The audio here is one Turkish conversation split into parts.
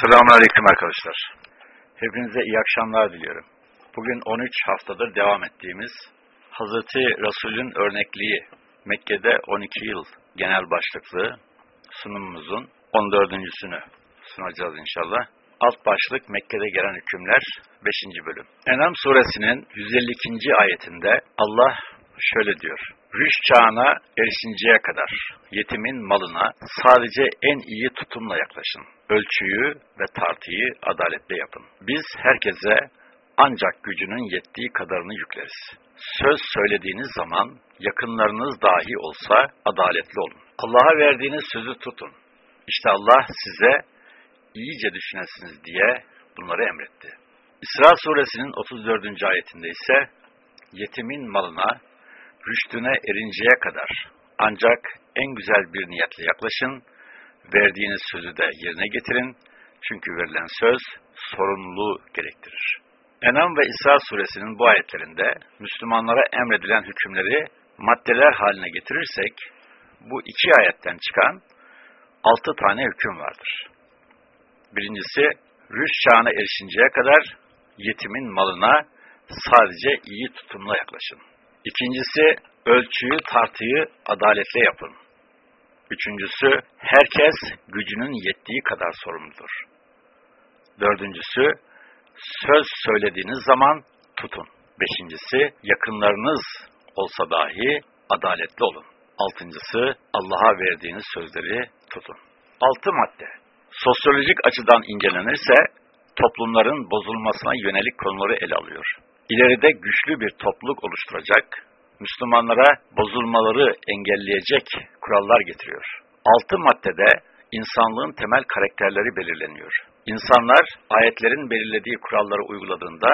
Selamun Aleyküm arkadaşlar. Hepinize iyi akşamlar diliyorum. Bugün 13 haftadır devam ettiğimiz Hazreti Resul'ün örnekliği Mekke'de 12 yıl genel başlıklı sunumumuzun 14.sünü sunacağız inşallah. Alt başlık Mekke'de gelen hükümler 5. bölüm. Enam suresinin 152. ayetinde Allah şöyle diyor. Rüş çağına erişinceye kadar yetimin malına sadece en iyi tutumla yaklaşın. Ölçüyü ve tartıyı adaletle yapın. Biz herkese ancak gücünün yettiği kadarını yükleriz. Söz söylediğiniz zaman yakınlarınız dahi olsa adaletli olun. Allah'a verdiğiniz sözü tutun. İşte Allah size iyice düşünesiniz diye bunları emretti. İsra suresinin 34. ayetinde ise yetimin malına rüştüne erinceye kadar ancak en güzel bir niyetle yaklaşın, verdiğiniz sözü de yerine getirin çünkü verilen söz sorumluluğu gerektirir. Enam ve İsa suresinin bu ayetlerinde Müslümanlara emredilen hükümleri maddeler haline getirirsek, bu iki ayetten çıkan altı tane hüküm vardır. Birincisi, rüş çağına erişinceye kadar yetimin malına sadece iyi tutumla yaklaşın. İkincisi, ölçüyü, tartıyı adaletle yapın. Üçüncüsü, herkes gücünün yettiği kadar sorumludur. Dördüncüsü, söz söylediğiniz zaman tutun. Beşincisi, yakınlarınız olsa dahi adaletli olun. Altıncısı, Allah'a verdiğiniz sözleri tutun. Altı madde. Sosyolojik açıdan incelenirse, toplumların bozulmasına yönelik konuları ele alıyor. İleride güçlü bir topluluk oluşturacak, Müslümanlara bozulmaları engelleyecek kurallar getiriyor. Altı maddede insanlığın temel karakterleri belirleniyor. İnsanlar ayetlerin belirlediği kuralları uyguladığında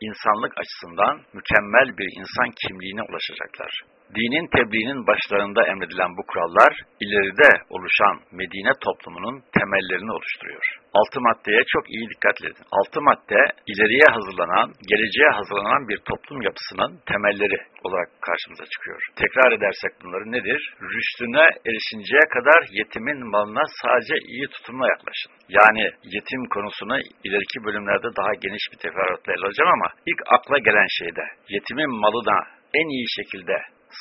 insanlık açısından mükemmel bir insan kimliğine ulaşacaklar. Dinin tebliğinin başlarında emredilen bu kurallar ileride oluşan Medine toplumunun temellerini oluşturuyor. Altı maddeye çok iyi dikkat edin. Altı madde ileriye hazırlanan, geleceğe hazırlanan bir toplum yapısının temelleri olarak karşımıza çıkıyor. Tekrar edersek bunları nedir? Rüştüne erişinceye kadar yetimin malına sadece iyi tutumla yaklaşın. Yani yetim konusunu ileriki bölümlerde daha geniş bir teferruatla ele alacağım ama ilk akla gelen şeyde yetimin malına en iyi şekilde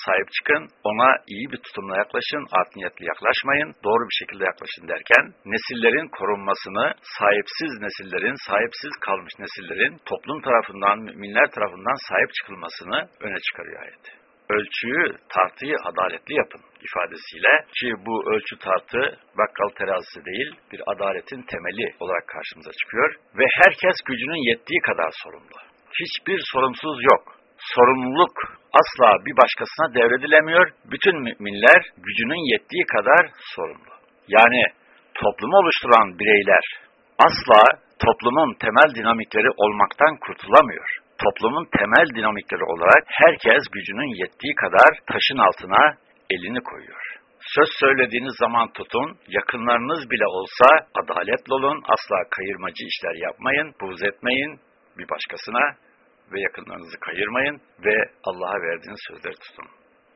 sahip çıkın, ona iyi bir tutumla yaklaşın, art niyetli yaklaşmayın, doğru bir şekilde yaklaşın derken, nesillerin korunmasını, sahipsiz nesillerin, sahipsiz kalmış nesillerin toplum tarafından, müminler tarafından sahip çıkılmasını öne çıkarıyor ayet. Ölçüyü, tartıyı adaletli yapın ifadesiyle ki bu ölçü tartı bakkal terazisi değil bir adaletin temeli olarak karşımıza çıkıyor ve herkes gücünün yettiği kadar sorumlu. Hiçbir sorumsuz yok sorumluluk asla bir başkasına devredilemiyor. Bütün müminler gücünün yettiği kadar sorumlu. Yani toplumu oluşturan bireyler asla toplumun temel dinamikleri olmaktan kurtulamıyor. Toplumun temel dinamikleri olarak herkes gücünün yettiği kadar taşın altına elini koyuyor. Söz söylediğiniz zaman tutun, yakınlarınız bile olsa adaletli olun, asla kayırmacı işler yapmayın, buğz etmeyin bir başkasına ve yakınlarınızı kayırmayın ve Allah'a verdiğiniz sözleri tutun.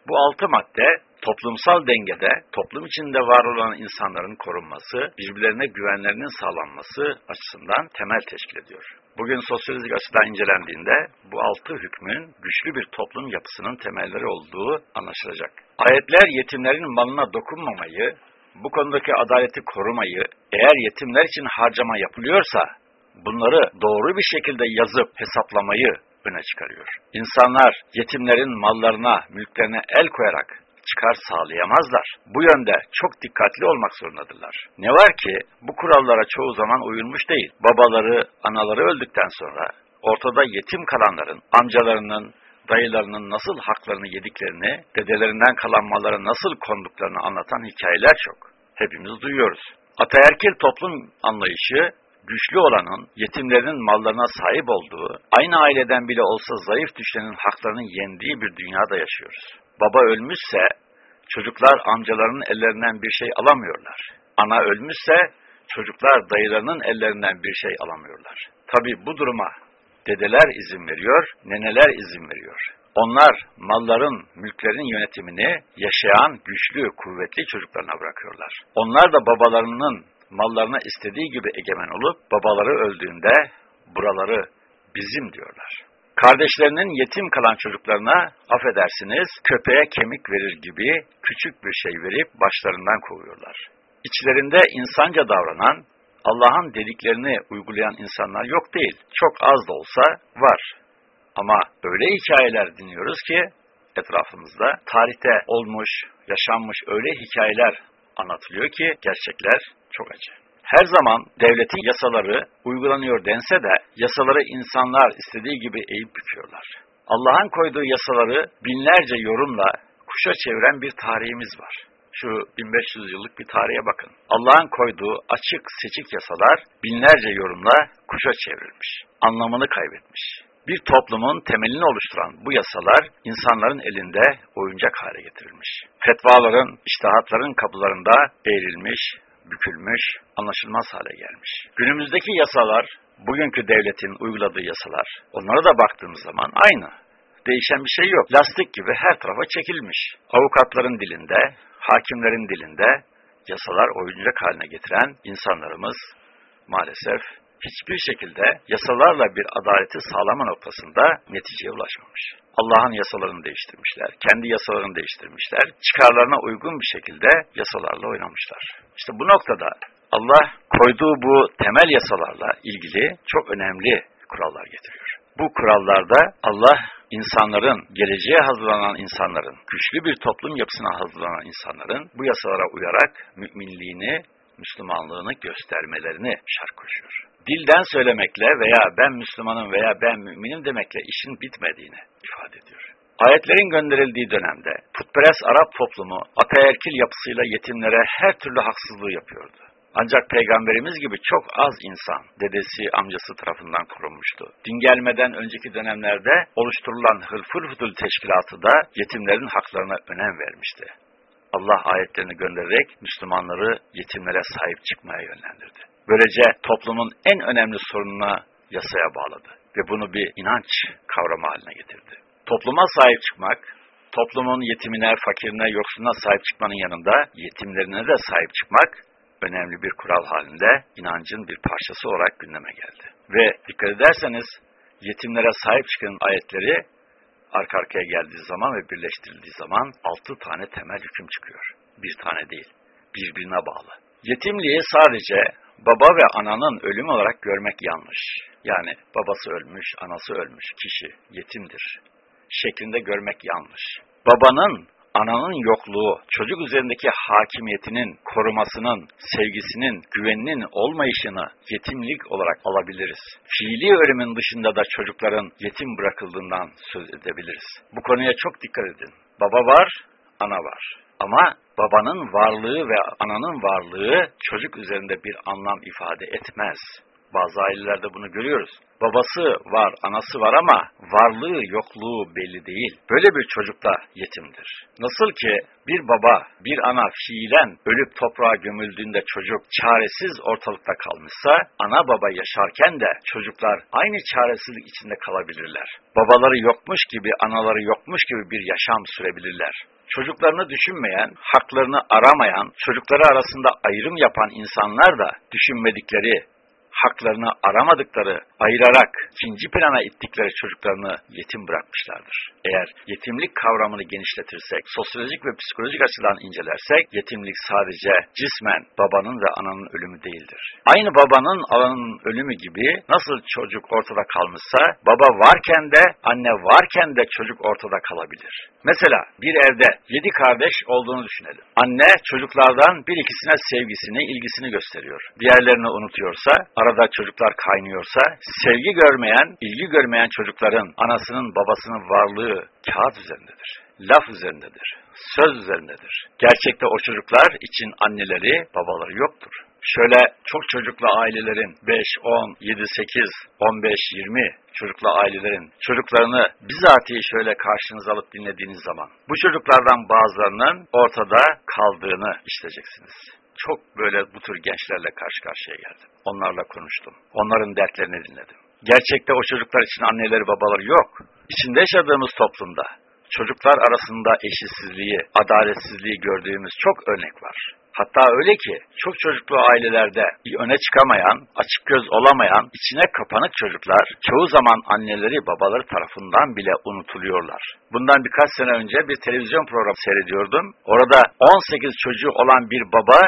Bu altı madde toplumsal dengede toplum içinde var olan insanların korunması, birbirlerine güvenlerinin sağlanması açısından temel teşkil ediyor. Bugün sosyolojik açıdan incelendiğinde bu altı hükmün güçlü bir toplum yapısının temelleri olduğu anlaşılacak. Ayetler yetimlerin malına dokunmamayı, bu konudaki adaleti korumayı, eğer yetimler için harcama yapılıyorsa bunları doğru bir şekilde yazıp hesaplamayı öne çıkarıyor. İnsanlar yetimlerin mallarına, mülklerine el koyarak çıkar sağlayamazlar. Bu yönde çok dikkatli olmak zorundadırlar. Ne var ki bu kurallara çoğu zaman uyulmuş değil. Babaları, anaları öldükten sonra ortada yetim kalanların, amcalarının, dayılarının nasıl haklarını yediklerini, dedelerinden kalan mallara nasıl konduklarını anlatan hikayeler çok. Hepimiz duyuyoruz. Ataerkil toplum anlayışı güçlü olanın yetimlerin mallarına sahip olduğu, aynı aileden bile olsa zayıf düşlerin haklarını yendiği bir dünyada yaşıyoruz. Baba ölmüşse çocuklar amcalarının ellerinden bir şey alamıyorlar. Ana ölmüşse çocuklar dayılarının ellerinden bir şey alamıyorlar. Tabi bu duruma dedeler izin veriyor, neneler izin veriyor. Onlar malların, mülklerin yönetimini yaşayan güçlü, kuvvetli çocuklarına bırakıyorlar. Onlar da babalarının mallarına istediği gibi egemen olup babaları öldüğünde buraları bizim diyorlar. Kardeşlerinin yetim kalan çocuklarına affedersiniz köpeğe kemik verir gibi küçük bir şey verip başlarından kovuyorlar. İçlerinde insanca davranan, Allah'ın dediklerini uygulayan insanlar yok değil. Çok az da olsa var. Ama öyle hikayeler dinliyoruz ki etrafımızda tarihte olmuş, yaşanmış öyle hikayeler anlatılıyor ki gerçekler çok acı. Her zaman devletin yasaları uygulanıyor dense de yasaları insanlar istediği gibi eğip büküyorlar. Allah'ın koyduğu yasaları binlerce yorumla kuşa çeviren bir tarihimiz var. Şu 1500 yıllık bir tarihe bakın. Allah'ın koyduğu açık seçik yasalar binlerce yorumla kuşa çevrilmiş. Anlamını kaybetmiş. Bir toplumun temelini oluşturan bu yasalar insanların elinde oyuncak hale getirilmiş. Fetvaların, iştihatların kapılarında eğrilmiş, bükülmüş, anlaşılmaz hale gelmiş. Günümüzdeki yasalar, bugünkü devletin uyguladığı yasalar, onlara da baktığımız zaman aynı. Değişen bir şey yok. Lastik gibi her tarafa çekilmiş. Avukatların dilinde, hakimlerin dilinde yasalar oyuncak haline getiren insanlarımız maalesef hiçbir şekilde yasalarla bir adaleti sağlama noktasında neticeye ulaşmamış. Allah'ın yasalarını değiştirmişler, kendi yasalarını değiştirmişler, çıkarlarına uygun bir şekilde yasalarla oynamışlar. İşte bu noktada Allah koyduğu bu temel yasalarla ilgili çok önemli kurallar getiriyor. Bu kurallarda Allah insanların, geleceğe hazırlanan insanların, güçlü bir toplum yapısına hazırlanan insanların bu yasalara uyarak müminliğini, Müslümanlığını göstermelerini şart koşuyor. Dilden söylemekle veya ben Müslümanım veya ben müminim demekle işin bitmediğini ifade ediyor. Ayetlerin gönderildiği dönemde putperest Arap toplumu ataerkil yapısıyla yetimlere her türlü haksızlığı yapıyordu. Ancak peygamberimiz gibi çok az insan dedesi, amcası tarafından korunmuştu. Din gelmeden önceki dönemlerde oluşturulan Hudul Teşkilatı da yetimlerin haklarına önem vermişti. Allah ayetlerini göndererek Müslümanları yetimlere sahip çıkmaya yönlendirdi. Böylece toplumun en önemli sorununa yasaya bağladı ve bunu bir inanç kavramı haline getirdi. Topluma sahip çıkmak, toplumun yetimine, fakirine, yoksuluna sahip çıkmanın yanında yetimlerine de sahip çıkmak önemli bir kural halinde inancın bir parçası olarak gündeme geldi. Ve dikkat ederseniz yetimlere sahip çıkın ayetleri arka arkaya geldiği zaman ve birleştirildiği zaman altı tane temel hüküm çıkıyor. Bir tane değil, birbirine bağlı. Yetimliği sadece baba ve ananın ölüm olarak görmek yanlış. Yani babası ölmüş, anası ölmüş kişi yetimdir şeklinde görmek yanlış. Babanın ananın yokluğu, çocuk üzerindeki hakimiyetinin, korumasının, sevgisinin, güveninin olmayışını yetimlik olarak alabiliriz. Fiili ölümün dışında da çocukların yetim bırakıldığından söz edebiliriz. Bu konuya çok dikkat edin. Baba var, ana var. Ama babanın varlığı ve ananın varlığı çocuk üzerinde bir anlam ifade etmez. Bazı ailelerde bunu görüyoruz. Babası var, anası var ama varlığı, yokluğu belli değil. Böyle bir çocuk da yetimdir. Nasıl ki bir baba, bir ana fiilen ölüp toprağa gömüldüğünde çocuk çaresiz ortalıkta kalmışsa, ana baba yaşarken de çocuklar aynı çaresizlik içinde kalabilirler. Babaları yokmuş gibi, anaları yokmuş gibi bir yaşam sürebilirler. Çocuklarını düşünmeyen, haklarını aramayan, çocukları arasında ayrım yapan insanlar da düşünmedikleri, haklarını aramadıkları, ayırarak ikinci plana ittikleri çocuklarını yetim bırakmışlardır. Eğer yetimlik kavramını genişletirsek, sosyolojik ve psikolojik açıdan incelersek, yetimlik sadece cismen babanın ve ananın ölümü değildir. Aynı babanın, ananın ölümü gibi nasıl çocuk ortada kalmışsa, baba varken de, anne varken de çocuk ortada kalabilir. Mesela bir evde yedi kardeş olduğunu düşünelim. Anne çocuklardan bir ikisine sevgisini, ilgisini gösteriyor. Diğerlerini unutuyorsa, arada çocuklar kaynıyorsa, sevgi görmeyen, ilgi görmeyen çocukların anasının babasının varlığı kağıt üzerindedir. Laf üzerindedir. Söz üzerindedir. Gerçekte o çocuklar için anneleri, babaları yoktur. Şöyle çok çocuklu ailelerin 5, 10, 7, 8, 15, 20 çocuklu ailelerin çocuklarını bizatihi şöyle karşınıza alıp dinlediğiniz zaman bu çocuklardan bazılarının ortada kaldığını işleyeceksiniz çok böyle bu tür gençlerle karşı karşıya geldim. Onlarla konuştum. Onların dertlerini dinledim. Gerçekte o çocuklar için anneleri babaları yok. İçinde yaşadığımız toplumda çocuklar arasında eşitsizliği, adaletsizliği gördüğümüz çok örnek var. Hatta öyle ki çok çocuklu ailelerde öne çıkamayan, açık göz olamayan, içine kapanık çocuklar çoğu zaman anneleri babaları tarafından bile unutuluyorlar. Bundan birkaç sene önce bir televizyon programı seyrediyordum. Orada 18 çocuğu olan bir baba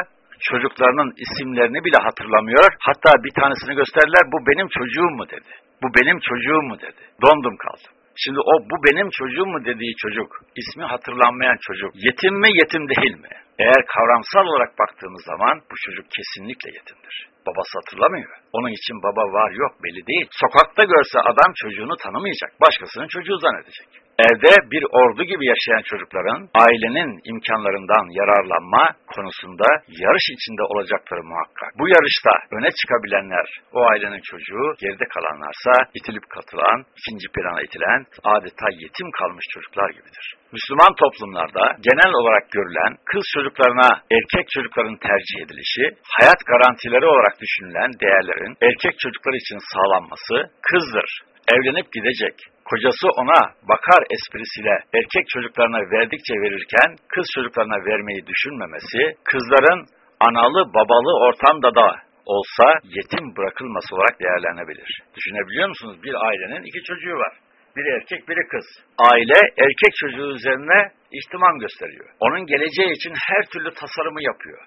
çocuklarının isimlerini bile hatırlamıyor. Hatta bir tanesini gösterdiler bu benim çocuğum mu dedi. Bu benim çocuğum mu dedi. Dondum kaldım. Şimdi o bu benim çocuğum mu dediği çocuk, ismi hatırlanmayan çocuk, yetim mi yetim değil mi? Eğer kavramsal olarak baktığımız zaman bu çocuk kesinlikle yetimdir. Babası hatırlamıyor. Onun için baba var yok belli değil. Sokakta görse adam çocuğunu tanımayacak. Başkasının çocuğu zannedecek. Evde bir ordu gibi yaşayan çocukların ailenin imkanlarından yararlanma konusunda yarış içinde olacakları muhakkak. Bu yarışta öne çıkabilenler o ailenin çocuğu, geride kalanlarsa itilip katılan, ikinci plana itilen, adeta yetim kalmış çocuklar gibidir. Müslüman toplumlarda genel olarak görülen kız çocuklarına erkek çocukların tercih edilişi, hayat garantileri olarak düşünülen değerlerin erkek çocuklar için sağlanması kızdır. Evlenip gidecek, kocası ona bakar esprisiyle erkek çocuklarına verdikçe verirken kız çocuklarına vermeyi düşünmemesi, kızların analı babalı ortamda da olsa yetim bırakılması olarak değerlenebilir. Düşünebiliyor musunuz? Bir ailenin iki çocuğu var. Biri erkek, biri kız. Aile erkek çocuğu üzerine ihtimam gösteriyor. Onun geleceği için her türlü tasarımı yapıyor.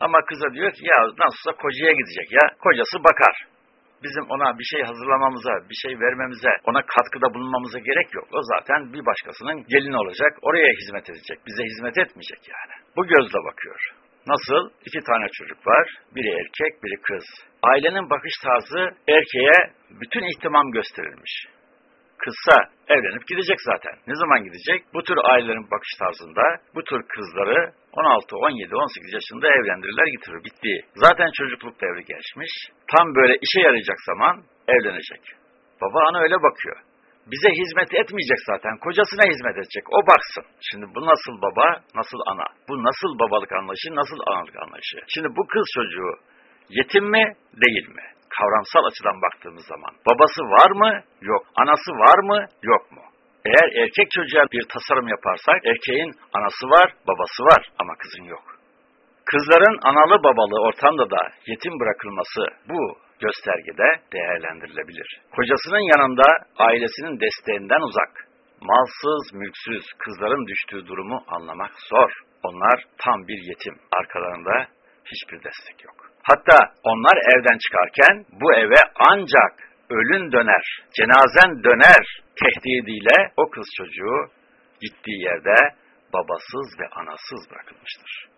Ama kıza diyor ki ya nasılsa kocaya gidecek ya. Kocası bakar bizim ona bir şey hazırlamamıza, bir şey vermemize, ona katkıda bulunmamıza gerek yok. O zaten bir başkasının gelini olacak, oraya hizmet edecek, bize hizmet etmeyecek yani. Bu gözle bakıyor. Nasıl? İki tane çocuk var, biri erkek, biri kız. Ailenin bakış tarzı erkeğe bütün ihtimam gösterilmiş kızsa evlenip gidecek zaten. Ne zaman gidecek? Bu tür ailelerin bakış tarzında bu tür kızları 16, 17, 18 yaşında evlendirirler getirir. Bitti. Zaten çocukluk devri geçmiş. Tam böyle işe yarayacak zaman evlenecek. Baba ana öyle bakıyor. Bize hizmet etmeyecek zaten. Kocasına hizmet edecek. O baksın. Şimdi bu nasıl baba, nasıl ana? Bu nasıl babalık anlayışı, nasıl analık anlayışı? Şimdi bu kız çocuğu yetim mi, değil mi? Kavramsal açıdan baktığımız zaman babası var mı? Yok. Anası var mı? Yok mu? Eğer erkek çocuğa bir tasarım yaparsak erkeğin anası var, babası var ama kızın yok. Kızların analı babalı ortamda da yetim bırakılması bu göstergede değerlendirilebilir. Kocasının yanında ailesinin desteğinden uzak, malsız, mülksüz kızların düştüğü durumu anlamak zor. Onlar tam bir yetim. Arkalarında hiçbir destek yok. Hatta onlar evden çıkarken bu eve ancak ölün döner, cenazen döner tehdidiyle o kız çocuğu gittiği yerde babasız ve anasız bırakılmıştır.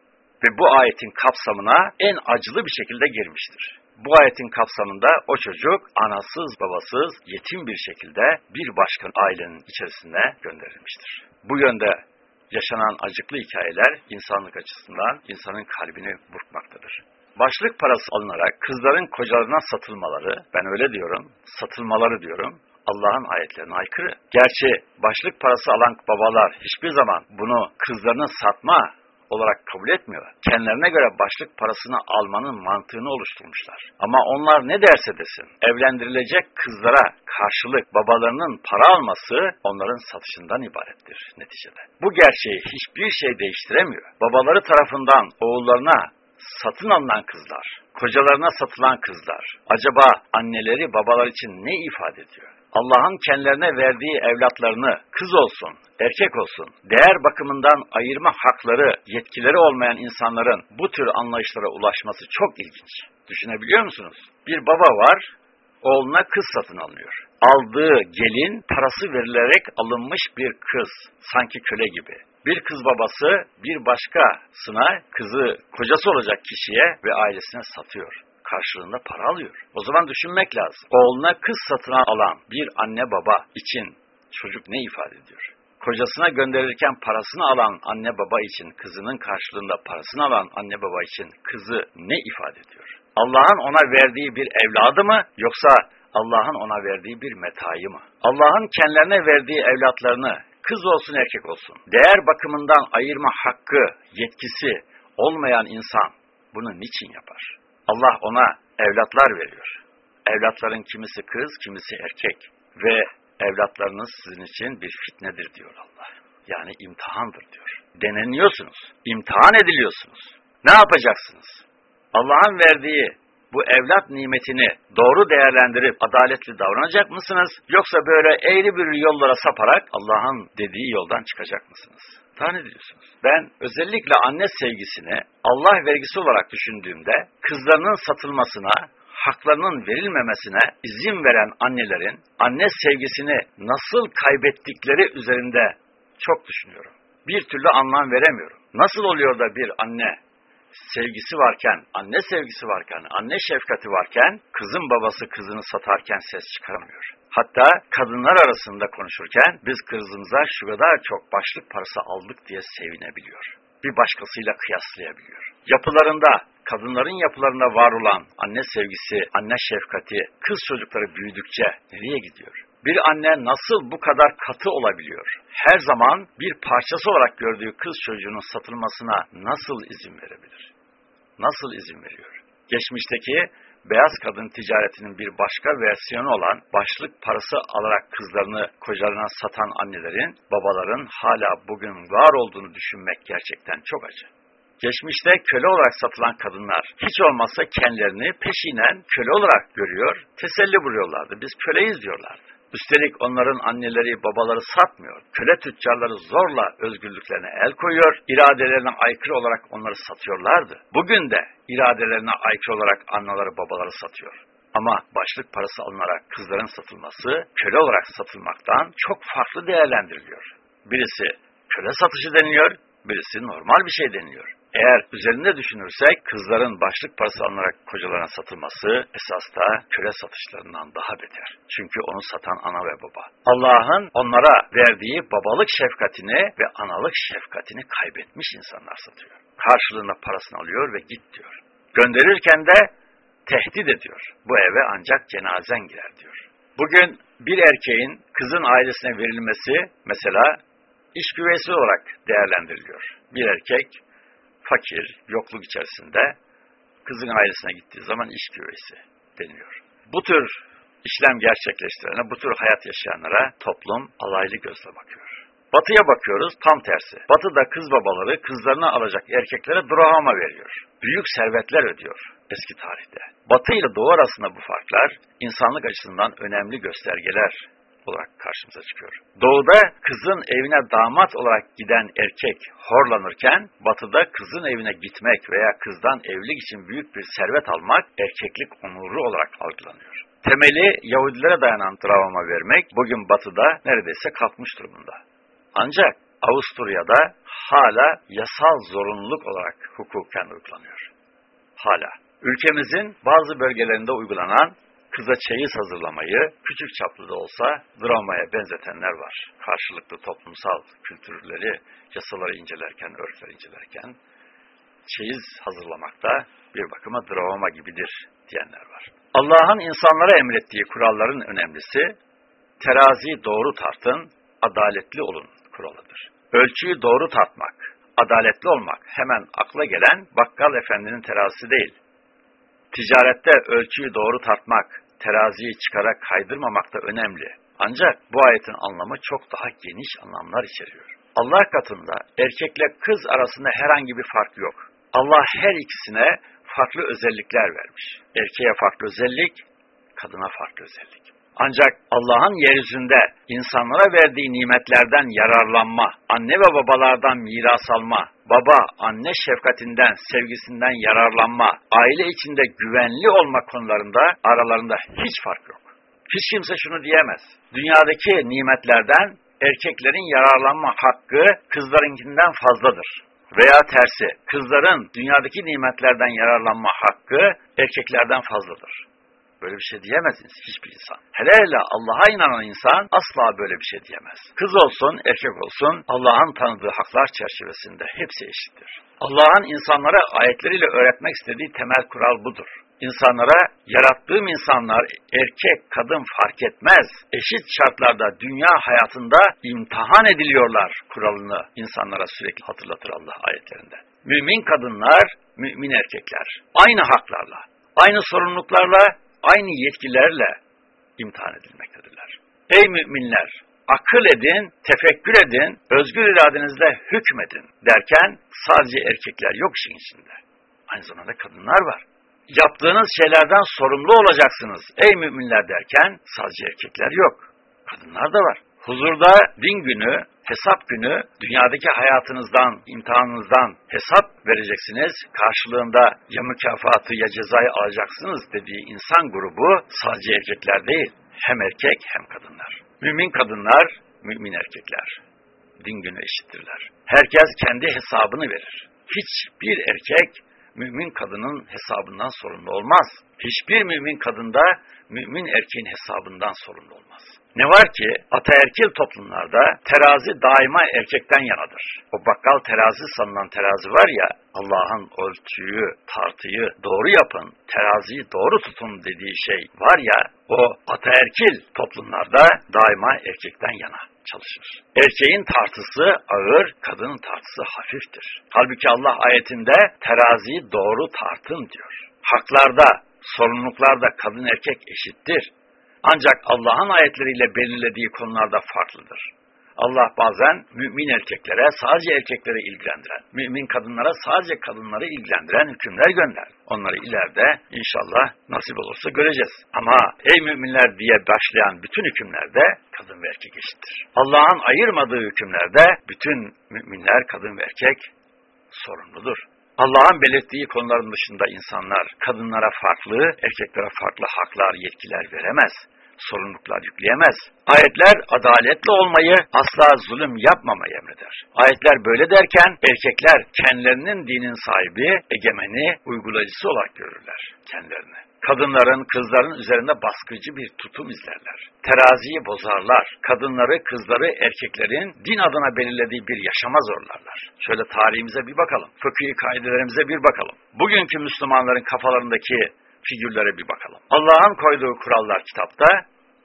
Ve bu ayetin kapsamına en acılı bir şekilde girmiştir. Bu ayetin kapsamında o çocuk anasız babasız yetim bir şekilde bir başka ailenin içerisine gönderilmiştir. Bu yönde yaşanan acıklı hikayeler insanlık açısından insanın kalbini burkmaktadır başlık parası alınarak kızların kocalarına satılmaları, ben öyle diyorum, satılmaları diyorum, Allah'ın ayetlerine aykırı. Gerçi başlık parası alan babalar hiçbir zaman bunu kızlarını satma olarak kabul etmiyor. Kendilerine göre başlık parasını almanın mantığını oluşturmuşlar. Ama onlar ne derse desin, evlendirilecek kızlara karşılık babalarının para alması onların satışından ibarettir neticede. Bu gerçeği hiçbir şey değiştiremiyor. Babaları tarafından oğullarına satın alınan kızlar, kocalarına satılan kızlar, acaba anneleri babalar için ne ifade ediyor? Allah'ın kendilerine verdiği evlatlarını kız olsun, erkek olsun, değer bakımından ayırma hakları, yetkileri olmayan insanların bu tür anlayışlara ulaşması çok ilginç. Düşünebiliyor musunuz? Bir baba var, oğluna kız satın alıyor. Aldığı gelin parası verilerek alınmış bir kız, sanki köle gibi. Bir kız babası bir başkasına kızı kocası olacak kişiye ve ailesine satıyor. Karşılığında para alıyor. O zaman düşünmek lazım. Oğluna kız satın alan bir anne baba için çocuk ne ifade ediyor? Kocasına gönderirken parasını alan anne baba için, kızının karşılığında parasını alan anne baba için kızı ne ifade ediyor? Allah'ın ona verdiği bir evladı mı yoksa Allah'ın ona verdiği bir metayı mı? Allah'ın kendilerine verdiği evlatlarını kız olsun erkek olsun, değer bakımından ayırma hakkı, yetkisi olmayan insan bunu niçin yapar? Allah ona evlatlar veriyor. Evlatların kimisi kız, kimisi erkek ve evlatlarınız sizin için bir fitnedir diyor Allah. Yani imtihandır diyor. Deneniyorsunuz, imtihan ediliyorsunuz. Ne yapacaksınız? Allah'ın verdiği bu evlat nimetini doğru değerlendirip adaletli davranacak mısınız? Yoksa böyle eğri bir yollara saparak Allah'ın dediği yoldan çıkacak mısınız? Daha ne diyorsunuz? Ben özellikle anne sevgisini Allah vergisi olarak düşündüğümde kızlarının satılmasına, haklarının verilmemesine izin veren annelerin anne sevgisini nasıl kaybettikleri üzerinde çok düşünüyorum. Bir türlü anlam veremiyorum. Nasıl oluyor da bir anne sevgisi varken, anne sevgisi varken, anne şefkati varken kızın babası kızını satarken ses çıkaramıyor. Hatta kadınlar arasında konuşurken biz kızımıza şu kadar çok başlık parası aldık diye sevinebiliyor. Bir başkasıyla kıyaslayabiliyor. Yapılarında, kadınların yapılarında var olan anne sevgisi, anne şefkati, kız çocukları büyüdükçe nereye gidiyor? Bir anne nasıl bu kadar katı olabiliyor? Her zaman bir parçası olarak gördüğü kız çocuğunun satılmasına nasıl izin verebilir? Nasıl izin veriyor? Geçmişteki beyaz kadın ticaretinin bir başka versiyonu olan başlık parası alarak kızlarını kocalarına satan annelerin, babaların hala bugün var olduğunu düşünmek gerçekten çok acı. Geçmişte köle olarak satılan kadınlar hiç olmazsa kendilerini peşinen köle olarak görüyor, teselli buluyorlardı. Biz köleyiz diyorlardı. Üstelik onların anneleri, babaları satmıyor. Köle tüccarları zorla özgürlüklerine el koyuyor, iradelerine aykırı olarak onları satıyorlardı. Bugün de iradelerine aykırı olarak anneleri, babaları satıyor. Ama başlık parası alınarak kızların satılması, köle olarak satılmaktan çok farklı değerlendiriliyor. Birisi köle satışı deniliyor, birisi normal bir şey deniliyor. Eğer üzerinde düşünürsek kızların başlık parası alınarak kocalarına satılması esas da köle satışlarından daha beter. Çünkü onu satan ana ve baba. Allah'ın onlara verdiği babalık şefkatini ve analık şefkatini kaybetmiş insanlar satıyor. Karşılığında parasını alıyor ve git diyor. Gönderirken de tehdit ediyor. Bu eve ancak cenazen girer diyor. Bugün bir erkeğin kızın ailesine verilmesi mesela iş güveysi olarak değerlendiriliyor. Bir erkek fakir, yokluk içerisinde kızın ailesine gittiği zaman iş güveysi deniliyor. Bu tür işlem gerçekleştirene, bu tür hayat yaşayanlara toplum alaylı gözle bakıyor. Batıya bakıyoruz tam tersi. Batıda kız babaları kızlarını alacak erkeklere durağama veriyor. Büyük servetler ödüyor eski tarihte. Batı ile Doğu arasında bu farklar insanlık açısından önemli göstergeler olarak karşımıza çıkıyor. Doğuda kızın evine damat olarak giden erkek horlanırken, batıda kızın evine gitmek veya kızdan evlilik için büyük bir servet almak erkeklik onuru olarak algılanıyor. Temeli Yahudilere dayanan travma vermek bugün batıda neredeyse kalkmış durumunda. Ancak Avusturya'da hala yasal zorunluluk olarak hukuken uygulanıyor. Hala. Ülkemizin bazı bölgelerinde uygulanan kıza çeyiz hazırlamayı küçük çaplı da olsa dramaya benzetenler var. Karşılıklı toplumsal kültürleri, yasaları incelerken, örfleri incelerken çeyiz hazırlamakta bir bakıma drama gibidir diyenler var. Allah'ın insanlara emrettiği kuralların önemlisi teraziyi doğru tartın, adaletli olun kuralıdır. Ölçüyü doğru tartmak, adaletli olmak hemen akla gelen bakkal efendinin terazisi değil. Ticarette ölçüyü doğru tartmak, teraziyi çıkarak kaydırmamak da önemli. Ancak bu ayetin anlamı çok daha geniş anlamlar içeriyor. Allah katında erkekle kız arasında herhangi bir fark yok. Allah her ikisine farklı özellikler vermiş. Erkeğe farklı özellik, kadına farklı özellik. Ancak Allah'ın yeryüzünde insanlara verdiği nimetlerden yararlanma, anne ve babalardan miras alma, baba, anne şefkatinden, sevgisinden yararlanma, aile içinde güvenli olma konularında aralarında hiç fark yok. Hiç kimse şunu diyemez. Dünyadaki nimetlerden erkeklerin yararlanma hakkı kızlarınkinden fazladır. Veya tersi, kızların dünyadaki nimetlerden yararlanma hakkı erkeklerden fazladır. Böyle bir şey diyemez hiçbir insan. Hele hele Allah'a inanan insan asla böyle bir şey diyemez. Kız olsun, erkek olsun Allah'ın tanıdığı haklar çerçevesinde hepsi eşittir. Allah'ın insanlara ayetleriyle öğretmek istediği temel kural budur. İnsanlara yarattığım insanlar erkek, kadın fark etmez. Eşit şartlarda dünya hayatında imtihan ediliyorlar kuralını insanlara sürekli hatırlatır Allah ayetlerinde. Mümin kadınlar, mümin erkekler aynı haklarla, aynı sorumluluklarla aynı yetkilerle imtihan edilmektedirler. Ey müminler! Akıl edin, tefekkür edin, özgür iradenizle hükmedin derken sadece erkekler yok işin içinde. aynı zamanda kadınlar var. Yaptığınız şeylerden sorumlu olacaksınız ey müminler derken sadece erkekler yok. Kadınlar da var. Huzurda din günü, hesap günü, dünyadaki hayatınızdan, imtihanınızdan hesap vereceksiniz. Karşılığında ya mükafatı ya cezayı alacaksınız dediği insan grubu sadece erkekler değil. Hem erkek hem kadınlar. Mümin kadınlar, mümin erkekler. Din günü eşittirler. Herkes kendi hesabını verir. Hiçbir erkek mümin kadının hesabından sorumlu olmaz. Hiçbir mümin kadında mümin erkeğin hesabından sorumlu olmaz. Ne var ki ataerkil toplumlarda terazi daima erkekten yanadır. O bakkal terazi sanılan terazi var ya Allah'ın ölçüyü, tartıyı doğru yapın, teraziyi doğru tutun dediği şey var ya o ataerkil toplumlarda daima erkekten yana çalışır. Erkeğin tartısı ağır, kadının tartısı hafiftir. Halbuki Allah ayetinde teraziyi doğru tartın diyor. Haklarda, sorumluluklarda kadın erkek eşittir. Ancak Allah'ın ayetleriyle belirlediği konularda farklıdır. Allah bazen mümin erkeklere sadece erkekleri ilgilendiren, mümin kadınlara sadece kadınları ilgilendiren hükümler gönder. Onları ileride inşallah nasip olursa göreceğiz. Ama ey müminler diye başlayan bütün hükümlerde kadın ve erkek eşittir. Allah'ın ayırmadığı hükümlerde bütün müminler kadın ve erkek sorumludur. Allah'ın belirttiği konuların dışında insanlar kadınlara farklı, erkeklere farklı haklar, yetkiler veremez sorumluluklar yükleyemez. Ayetler adaletli olmayı, asla zulüm yapmamayı emreder. Ayetler böyle derken erkekler kendilerinin dinin sahibi, egemeni, uygulayıcısı olarak görürler kendilerini. Kadınların, kızların üzerinde baskıcı bir tutum izlerler. Teraziyi bozarlar. Kadınları, kızları, erkeklerin din adına belirlediği bir yaşama zorlarlar. Şöyle tarihimize bir bakalım. Fıkhi kaidelerimize bir bakalım. Bugünkü Müslümanların kafalarındaki figürlere bir bakalım. Allah'ın koyduğu kurallar kitapta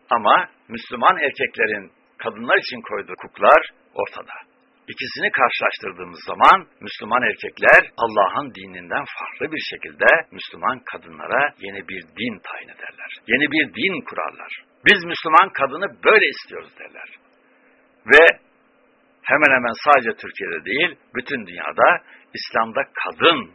ama Müslüman erkeklerin kadınlar için koyduğu hukuklar ortada. İkisini karşılaştırdığımız zaman Müslüman erkekler Allah'ın dininden farklı bir şekilde Müslüman kadınlara yeni bir din tayin ederler. Yeni bir din kurarlar. Biz Müslüman kadını böyle istiyoruz derler. Ve hemen hemen sadece Türkiye'de değil, bütün dünyada İslam'da kadın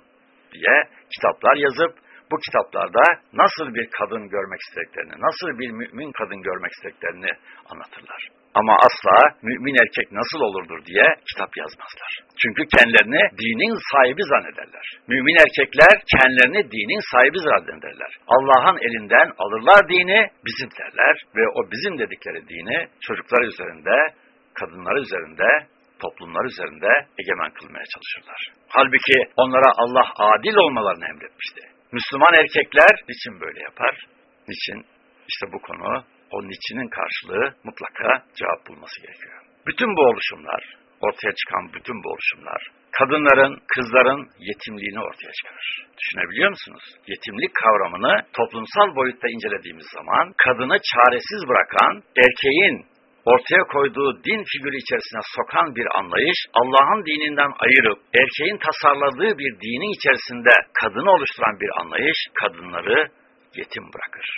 diye kitaplar yazıp bu kitaplarda nasıl bir kadın görmek istediklerini, nasıl bir mümin kadın görmek istediklerini anlatırlar. Ama asla mümin erkek nasıl olurdur diye kitap yazmazlar. Çünkü kendilerini dinin sahibi zannederler. Mümin erkekler kendilerini dinin sahibi zannederler. Allah'ın elinden alırlar dini, bizim derler ve o bizim dedikleri dini çocuklar üzerinde, kadınlar üzerinde, toplumlar üzerinde egemen kılmaya çalışırlar. Halbuki onlara Allah adil olmalarını emretmişti. Müslüman erkekler niçin böyle yapar? Niçin? İşte bu konu, o niçinin karşılığı mutlaka cevap bulması gerekiyor. Bütün bu oluşumlar, ortaya çıkan bütün bu oluşumlar, kadınların, kızların yetimliğini ortaya çıkarır. Düşünebiliyor musunuz? Yetimlik kavramını toplumsal boyutta incelediğimiz zaman, kadını çaresiz bırakan, erkeğin ortaya koyduğu din figürü içerisine sokan bir anlayış, Allah'ın dininden ayırıp erkeğin tasarladığı bir dinin içerisinde kadını oluşturan bir anlayış, kadınları yetim bırakır.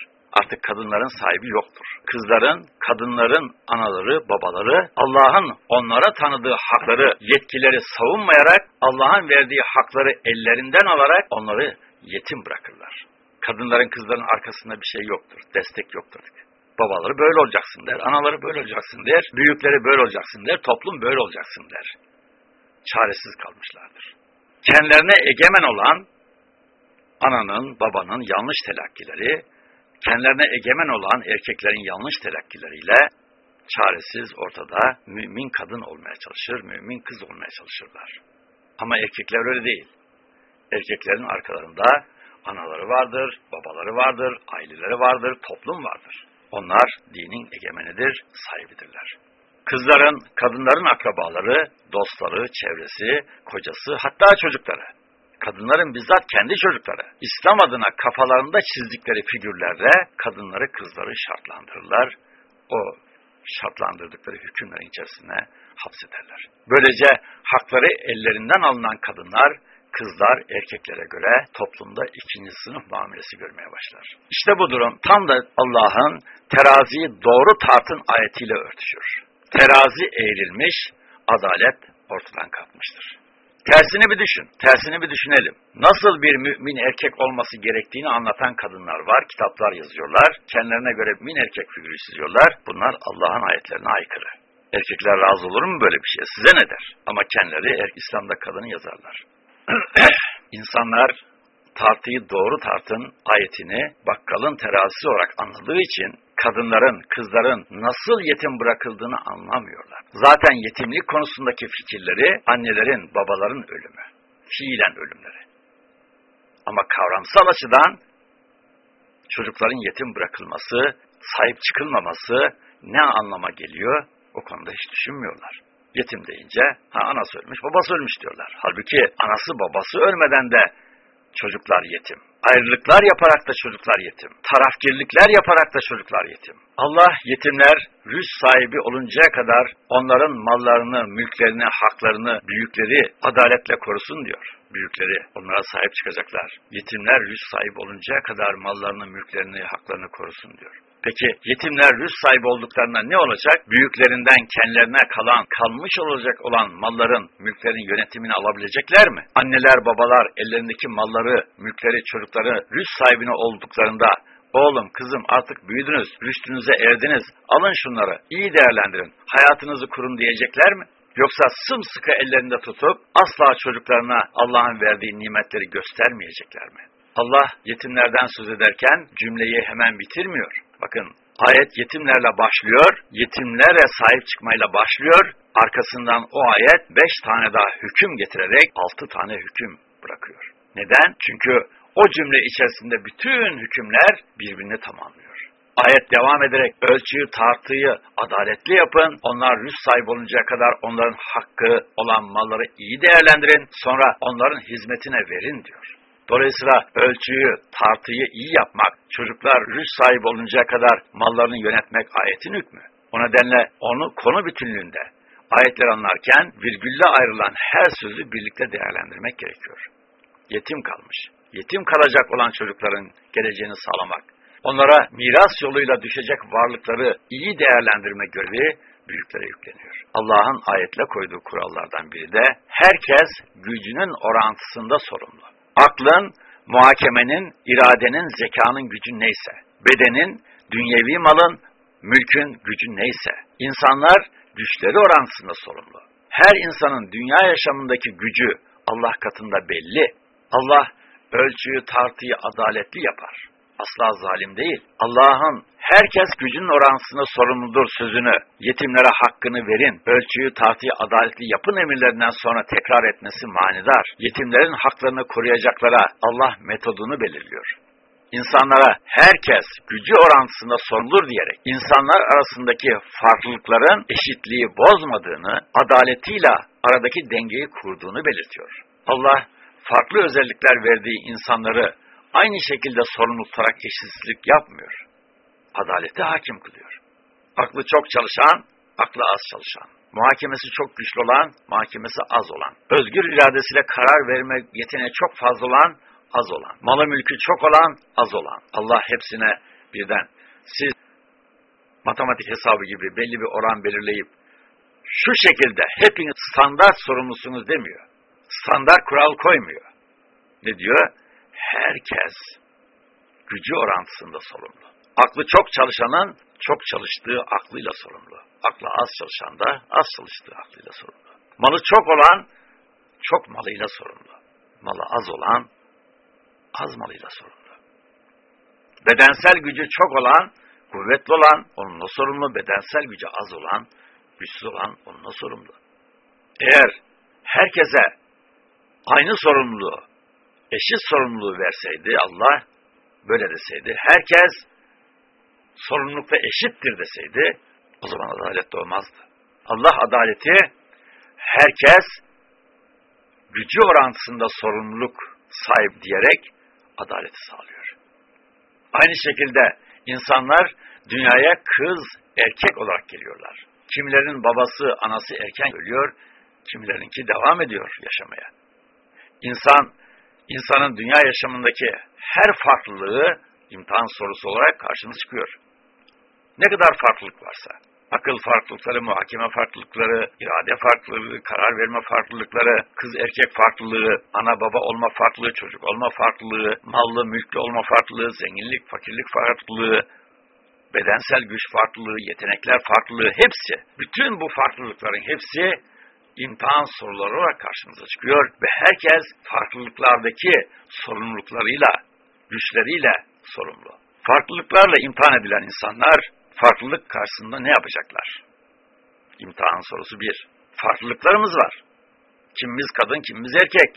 Artık kadınların sahibi yoktur. Kızların, kadınların anaları, babaları Allah'ın onlara tanıdığı hakları, yetkileri savunmayarak Allah'ın verdiği hakları ellerinden alarak onları yetim bırakırlar. Kadınların, kızların arkasında bir şey yoktur, destek yoktur. Babaları böyle olacaksın der, anaları böyle olacaksın der, büyükleri böyle olacaksın der, toplum böyle olacaksın der. Çaresiz kalmışlardır. Kendilerine egemen olan ananın, babanın yanlış telakkileri, kendilerine egemen olan erkeklerin yanlış telakkileriyle çaresiz ortada mümin kadın olmaya çalışır, mümin kız olmaya çalışırlar. Ama erkekler öyle değil. Erkeklerin arkalarında anaları vardır, babaları vardır, aileleri vardır, toplum vardır. Onlar dinin egemenidir, sahibidirler. Kızların, kadınların akrabaları, dostları, çevresi, kocası, hatta çocukları. Kadınların bizzat kendi çocukları. İslam adına kafalarında çizdikleri figürlerle kadınları, kızları şartlandırırlar. O şartlandırdıkları hükümlerin içerisine hapsederler. Böylece hakları ellerinden alınan kadınlar, kızlar erkeklere göre toplumda ikinci sınıf muamelesi görmeye başlar. İşte bu durum tam da Allah'ın teraziyi doğru tartın ayetiyle örtüşür. Terazi eğrilmiş, adalet ortadan kalkmıştır. Tersini bir düşün, tersini bir düşünelim. Nasıl bir mümin erkek olması gerektiğini anlatan kadınlar var, kitaplar yazıyorlar, kendilerine göre mümin erkek figürü çiziyorlar. Bunlar Allah'ın ayetlerine aykırı. Erkekler razı olur mu böyle bir şey? Size ne der? Ama kendileri er, İslam'da kadını yazarlar. İnsanlar tartıyı doğru tartın ayetini bakkalın terazisi olarak anladığı için kadınların, kızların nasıl yetim bırakıldığını anlamıyorlar. Zaten yetimlik konusundaki fikirleri annelerin, babaların ölümü. Fiilen ölümleri. Ama kavramsal açıdan çocukların yetim bırakılması, sahip çıkılmaması ne anlama geliyor? O konuda hiç düşünmüyorlar. Yetim deyince ha anası ölmüş, babası ölmüş diyorlar. Halbuki anası babası ölmeden de çocuklar yetim. Ayrılıklar yaparak da çocuklar yetim. Tarafgirlikler yaparak da çocuklar yetim. Allah yetimler rüz sahibi oluncaya kadar onların mallarını, mülklerini, haklarını büyükleri adaletle korusun diyor. Büyükleri onlara sahip çıkacaklar. Yetimler rüz sahibi oluncaya kadar mallarını, mülklerini, haklarını korusun diyor. Peki yetimler rüz sahibi olduklarında ne olacak? Büyüklerinden kendilerine kalan, kalmış olacak olan malların, mülklerin yönetimini alabilecekler mi? Anneler, babalar ellerindeki malları, mülkleri, çocukları rüz sahibine olduklarında Oğlum, kızım artık büyüdünüz, rüştünüze erdiniz, alın şunları, iyi değerlendirin, hayatınızı kurun diyecekler mi? Yoksa sımsıkı ellerinde tutup asla çocuklarına Allah'ın verdiği nimetleri göstermeyecekler mi? Allah yetimlerden söz ederken cümleyi hemen bitirmiyor. Bakın ayet yetimlerle başlıyor, yetimlere sahip çıkmayla başlıyor, arkasından o ayet beş tane daha hüküm getirerek altı tane hüküm bırakıyor. Neden? Çünkü o cümle içerisinde bütün hükümler birbirini tamamlıyor. Ayet devam ederek ölçüyü, tartıyı adaletli yapın. Onlar rüz sahibi oluncaya kadar onların hakkı olan malları iyi değerlendirin. Sonra onların hizmetine verin diyor. Dolayısıyla ölçüyü, tartıyı iyi yapmak, çocuklar rüz sahibi oluncaya kadar mallarını yönetmek ayetin hükmü. O nedenle onu konu bütünlüğünde ayetler anlarken virgülle ayrılan her sözü birlikte değerlendirmek gerekiyor. Yetim kalmış. Yetim kalacak olan çocukların geleceğini sağlamak, onlara miras yoluyla düşecek varlıkları iyi değerlendirme görevi büyüklere yükleniyor. Allah'ın ayetle koyduğu kurallardan biri de herkes gücünün orantısında sorumlu. Aklın, muhakemenin, iradenin, zekanın gücü neyse, bedenin, dünyevi malın, mülkün gücü neyse, insanlar güçleri orantısında sorumlu. Her insanın dünya yaşamındaki gücü Allah katında belli. Allah ölçüyü, tartıyı adaletli yapar. Asla zalim değil. Allah'ın herkes gücün oransına sorumludur sözünü, yetimlere hakkını verin, ölçüyü, tartıyı adaletli yapın emirlerinden sonra tekrar etmesi manidar. Yetimlerin haklarını koruyacaklara Allah metodunu belirliyor. İnsanlara herkes gücü orantısında sorumludur diyerek insanlar arasındaki farklılıkların eşitliği bozmadığını, adaletiyle aradaki dengeyi kurduğunu belirtiyor. Allah farklı özellikler verdiği insanları aynı şekilde sorumlu tutarak eşitsizlik yapmıyor. Adaleti hakim kılıyor. Aklı çok çalışan, aklı az çalışan. Muhakemesi çok güçlü olan, muhakemesi az olan. Özgür iradesiyle karar verme yeteneği çok fazla olan, az olan. Malı mülkü çok olan, az olan. Allah hepsine birden. Siz matematik hesabı gibi belli bir oran belirleyip şu şekilde hepiniz standart sorumlusunuz demiyor. Standart kural koymuyor. Ne diyor? Herkes gücü orantısında sorumlu. Aklı çok çalışanın çok çalıştığı aklıyla sorumlu. Aklı az çalışan da az çalıştığı aklıyla sorumlu. Malı çok olan çok malıyla sorumlu. Malı az olan az malıyla sorumlu. Bedensel gücü çok olan, kuvvetli olan onunla sorumlu. Bedensel gücü az olan, güçsüz olan onunla sorumlu. Eğer herkese aynı sorumluluğu, eşit sorumluluğu verseydi Allah, böyle deseydi, herkes sorumlulukta eşittir deseydi, o zaman adalet de olmazdı. Allah adaleti, herkes gücü orantısında sorumluluk sahip diyerek adaleti sağlıyor. Aynı şekilde insanlar dünyaya kız, erkek olarak geliyorlar. Kimilerin babası, anası erken ölüyor, kimilerinki devam ediyor yaşamaya. İnsan, insanın dünya yaşamındaki her farklılığı imtihan sorusu olarak karşımıza çıkıyor. Ne kadar farklılık varsa. akıl farklılıkları, muhakeme farklılıkları, irade farklılığı, karar verme farklılıkları, kız erkek farklılığı, ana baba olma farklılığı, çocuk olma farklılığı, mallı mülklü olma farklılığı, zenginlik, fakirlik farklılığı, bedensel güç farklılığı, yetenekler farklılığı hepsi, bütün bu farklılıkların hepsi imtihan soruları olarak karşımıza çıkıyor ve herkes farklılıklardaki sorumluluklarıyla, güçleriyle sorumlu. Farklılıklarla imtihan edilen insanlar farklılık karşısında ne yapacaklar? İmtihan sorusu bir. Farklılıklarımız var. Kimimiz kadın, kimimiz erkek.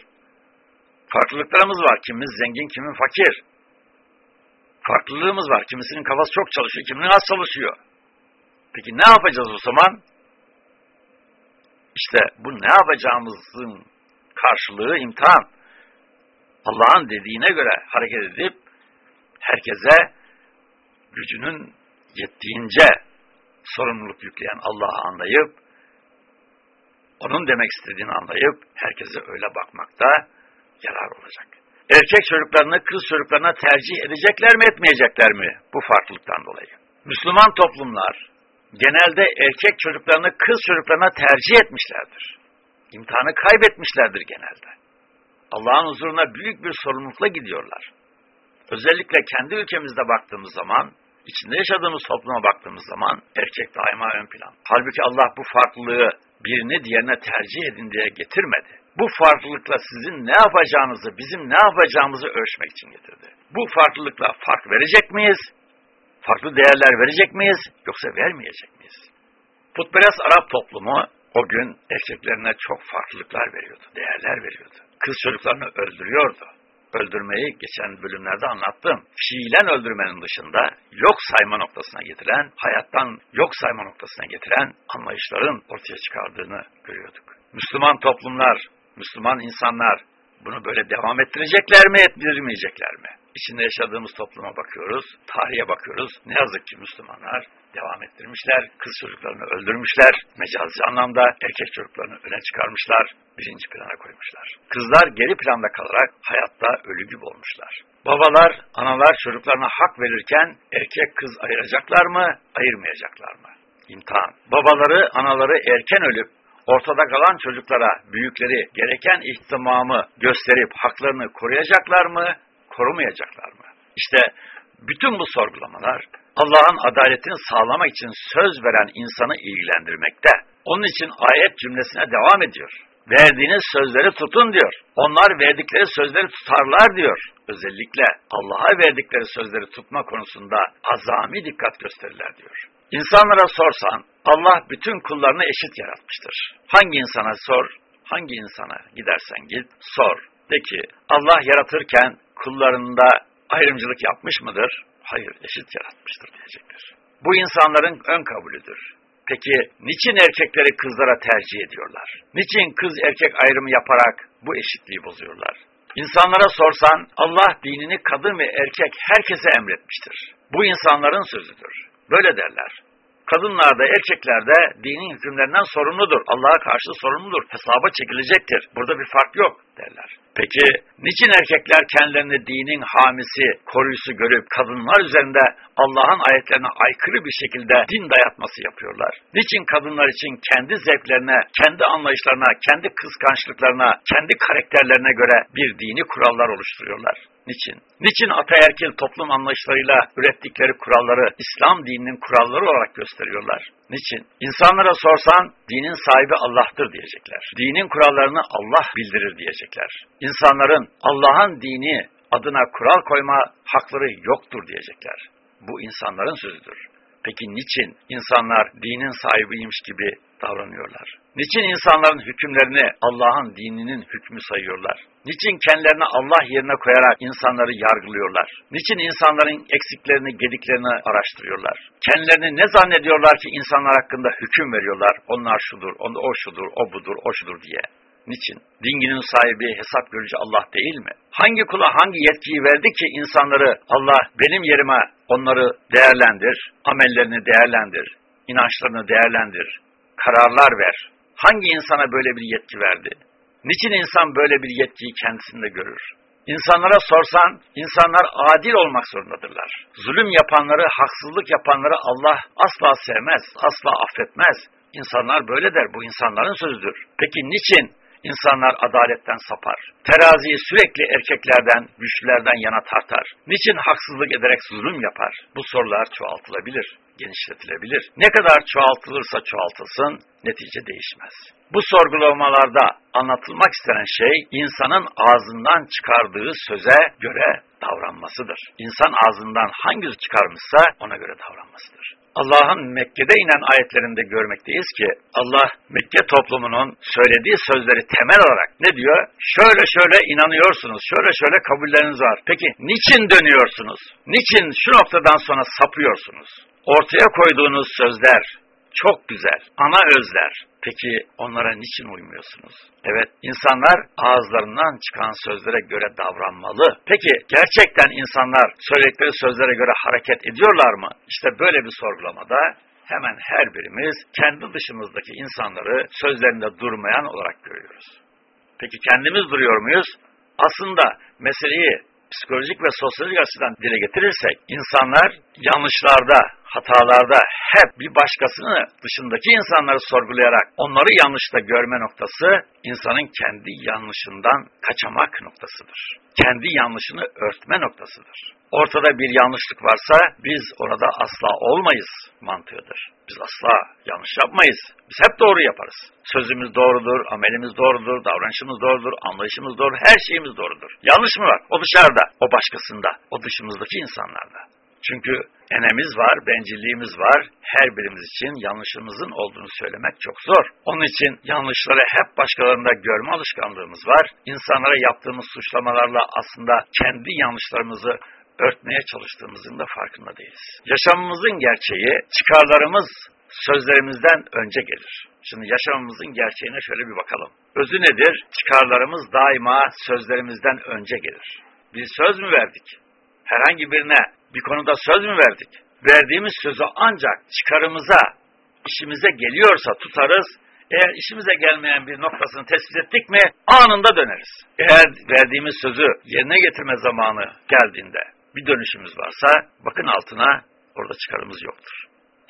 Farklılıklarımız var. Kimimiz zengin, kimin fakir. Farklılığımız var. Kimisinin kafası çok çalışıyor, kiminin az çalışıyor. Peki ne yapacağız o zaman? İşte bu ne yapacağımızın karşılığı imtihan. Allah'ın dediğine göre hareket edip herkese gücünün yettiğince sorumluluk yükleyen Allah'ı anlayıp onun demek istediğini anlayıp herkese öyle bakmakta yarar olacak. Erkek çocuklarını kız çocuklarına tercih edecekler mi etmeyecekler mi bu farklılıktan dolayı? Müslüman toplumlar genelde erkek çocuklarını kız çocuklarına tercih etmişlerdir. İmtihanı kaybetmişlerdir genelde. Allah'ın huzuruna büyük bir sorumlulukla gidiyorlar. Özellikle kendi ülkemizde baktığımız zaman, içinde yaşadığımız topluma baktığımız zaman erkek daima ön plan. Halbuki Allah bu farklılığı birini diğerine tercih edin diye getirmedi. Bu farklılıkla sizin ne yapacağınızı, bizim ne yapacağımızı ölçmek için getirdi. Bu farklılıkla fark verecek miyiz? Farklı değerler verecek miyiz? Yoksa vermeyecek miyiz? Putperest Arap toplumu o gün erkeklerine çok farklılıklar veriyordu, değerler veriyordu. Kız çocuklarını öldürüyordu öldürmeyi geçen bölümlerde anlattım. Fiilen öldürmenin dışında yok sayma noktasına getiren, hayattan yok sayma noktasına getiren anlayışların ortaya çıkardığını görüyorduk. Müslüman toplumlar, Müslüman insanlar bunu böyle devam ettirecekler mi, ettirmeyecekler mi? İçinde yaşadığımız topluma bakıyoruz, tarihe bakıyoruz. Ne yazık ki Müslümanlar devam ettirmişler, kız çocuklarını öldürmüşler, mecazi anlamda erkek çocuklarını öne çıkarmışlar, birinci plana koymuşlar. Kızlar geri planda kalarak hayatta ölü gibi olmuşlar. Babalar, analar çocuklarına hak verirken erkek kız ayıracaklar mı, ayırmayacaklar mı? İmtihan. Babaları, anaları erken ölüp ortada kalan çocuklara büyükleri gereken ihtimamı gösterip haklarını koruyacaklar mı, korumayacaklar mı? İşte bütün bu sorgulamalar Allah'ın adaletini sağlamak için söz veren insanı ilgilendirmekte. Onun için ayet cümlesine devam ediyor. Verdiğiniz sözleri tutun diyor. Onlar verdikleri sözleri tutarlar diyor. Özellikle Allah'a verdikleri sözleri tutma konusunda azami dikkat gösterirler diyor. İnsanlara sorsan Allah bütün kullarını eşit yaratmıştır. Hangi insana sor, hangi insana gidersen git, sor. De ki Allah yaratırken kullarında ayrımcılık yapmış mıdır? Hayır, eşit yaratmıştır diyecektir. Bu insanların ön kabulüdür. Peki niçin erkekleri kızlara tercih ediyorlar? Niçin kız erkek ayrımı yaparak bu eşitliği bozuyorlar? İnsanlara sorsan Allah dinini kadın ve erkek herkese emretmiştir. Bu insanların sözüdür. Böyle derler. Kadınlar da erkekler de dinin hükümlerinden sorumludur. Allah'a karşı sorumludur. Hesaba çekilecektir. Burada bir fark yok derler. Peki niçin erkekler kendilerini dinin hamisi, koruyucusu görüp kadınlar üzerinde Allah'ın ayetlerine aykırı bir şekilde din dayatması yapıyorlar? Niçin kadınlar için kendi zevklerine, kendi anlayışlarına, kendi kıskançlıklarına, kendi karakterlerine göre bir dini kurallar oluşturuyorlar? Niçin? Niçin ataerkil toplum anlayışlarıyla ürettikleri kuralları İslam dininin kuralları olarak gösteriyorlar? Niçin? İnsanlara sorsan dinin sahibi Allah'tır diyecekler. Dinin kurallarını Allah bildirir diyecekler. İnsanların Allah'ın dini adına kural koyma hakları yoktur diyecekler. Bu insanların sözüdür. Peki niçin insanlar dinin sahibiymiş gibi davranıyorlar? Niçin insanların hükümlerini Allah'ın dininin hükmü sayıyorlar? Niçin kendilerini Allah yerine koyarak insanları yargılıyorlar? Niçin insanların eksiklerini, gediklerini araştırıyorlar? Kendilerini ne zannediyorlar ki insanlar hakkında hüküm veriyorlar? Onlar şudur, o şudur, o budur, o şudur diye. Niçin? Dinginin sahibi, hesap görücü Allah değil mi? Hangi kula hangi yetkiyi verdi ki insanları Allah benim yerime onları değerlendir, amellerini değerlendir, inançlarını değerlendir, kararlar ver. Hangi insana böyle bir yetki verdi? Niçin insan böyle bir yetkiyi kendisinde görür? İnsanlara sorsan, insanlar adil olmak zorundadırlar. Zulüm yapanları, haksızlık yapanları Allah asla sevmez, asla affetmez. İnsanlar böyle der, bu insanların sözüdür. Peki niçin insanlar adaletten sapar? Teraziyi sürekli erkeklerden, güçlülerden yana tartar. Niçin haksızlık ederek zulüm yapar? Bu sorular çoğaltılabilir, genişletilebilir. Ne kadar çoğaltılırsa çoğaltılsın, netice değişmez. Bu sorgulamalarda anlatılmak istenen şey, insanın ağzından çıkardığı söze göre davranmasıdır. İnsan ağzından hangi çıkarmışsa ona göre davranmasıdır. Allah'ın Mekke'de inen ayetlerinde görmekteyiz ki Allah Mekke toplumunun söylediği sözleri temel olarak ne diyor? Şöyle şöyle inanıyorsunuz, şöyle şöyle kabulleriniz var. Peki niçin dönüyorsunuz? Niçin şu noktadan sonra sapıyorsunuz? Ortaya koyduğunuz sözler, çok güzel. Ana özler. Peki onlara niçin uymuyorsunuz? Evet, insanlar ağızlarından çıkan sözlere göre davranmalı. Peki gerçekten insanlar söyledikleri sözlere göre hareket ediyorlar mı? İşte böyle bir sorgulamada hemen her birimiz kendi dışımızdaki insanları sözlerinde durmayan olarak görüyoruz. Peki kendimiz duruyor muyuz? Aslında meseleyi psikolojik ve sosyolojik açıdan dile getirirsek, insanlar yanlışlarda, hatalarda hep bir başkasını dışındaki insanları sorgulayarak onları yanlışta görme noktası insanın kendi yanlışından kaçamak noktasıdır. Kendi yanlışını örtme noktasıdır. Ortada bir yanlışlık varsa biz orada asla olmayız mantığıdır. Biz asla yanlış yapmayız. Biz hep doğru yaparız. Sözümüz doğrudur, amelimiz doğrudur, davranışımız doğrudur, anlayışımız doğru, her şeyimiz doğrudur. Yanlış mı var? O dışarıda, o başkasında, o dışımızdaki insanlarda. Çünkü enemiz var, bencilliğimiz var. Her birimiz için yanlışımızın olduğunu söylemek çok zor. Onun için yanlışları hep başkalarında görme alışkanlığımız var. İnsanlara yaptığımız suçlamalarla aslında kendi yanlışlarımızı örtmeye çalıştığımızın da farkında değiliz. Yaşamımızın gerçeği, çıkarlarımız sözlerimizden önce gelir. Şimdi yaşamımızın gerçeğine şöyle bir bakalım. Özü nedir? Çıkarlarımız daima sözlerimizden önce gelir. Bir söz mü verdik? Herhangi birine bir konuda söz mü verdik? Verdiğimiz sözü ancak çıkarımıza, işimize geliyorsa tutarız, eğer işimize gelmeyen bir noktasını tespit ettik mi anında döneriz. Eğer verdiğimiz sözü yerine getirme zamanı geldiğinde bir dönüşümüz varsa bakın altına orada çıkarımız yoktur.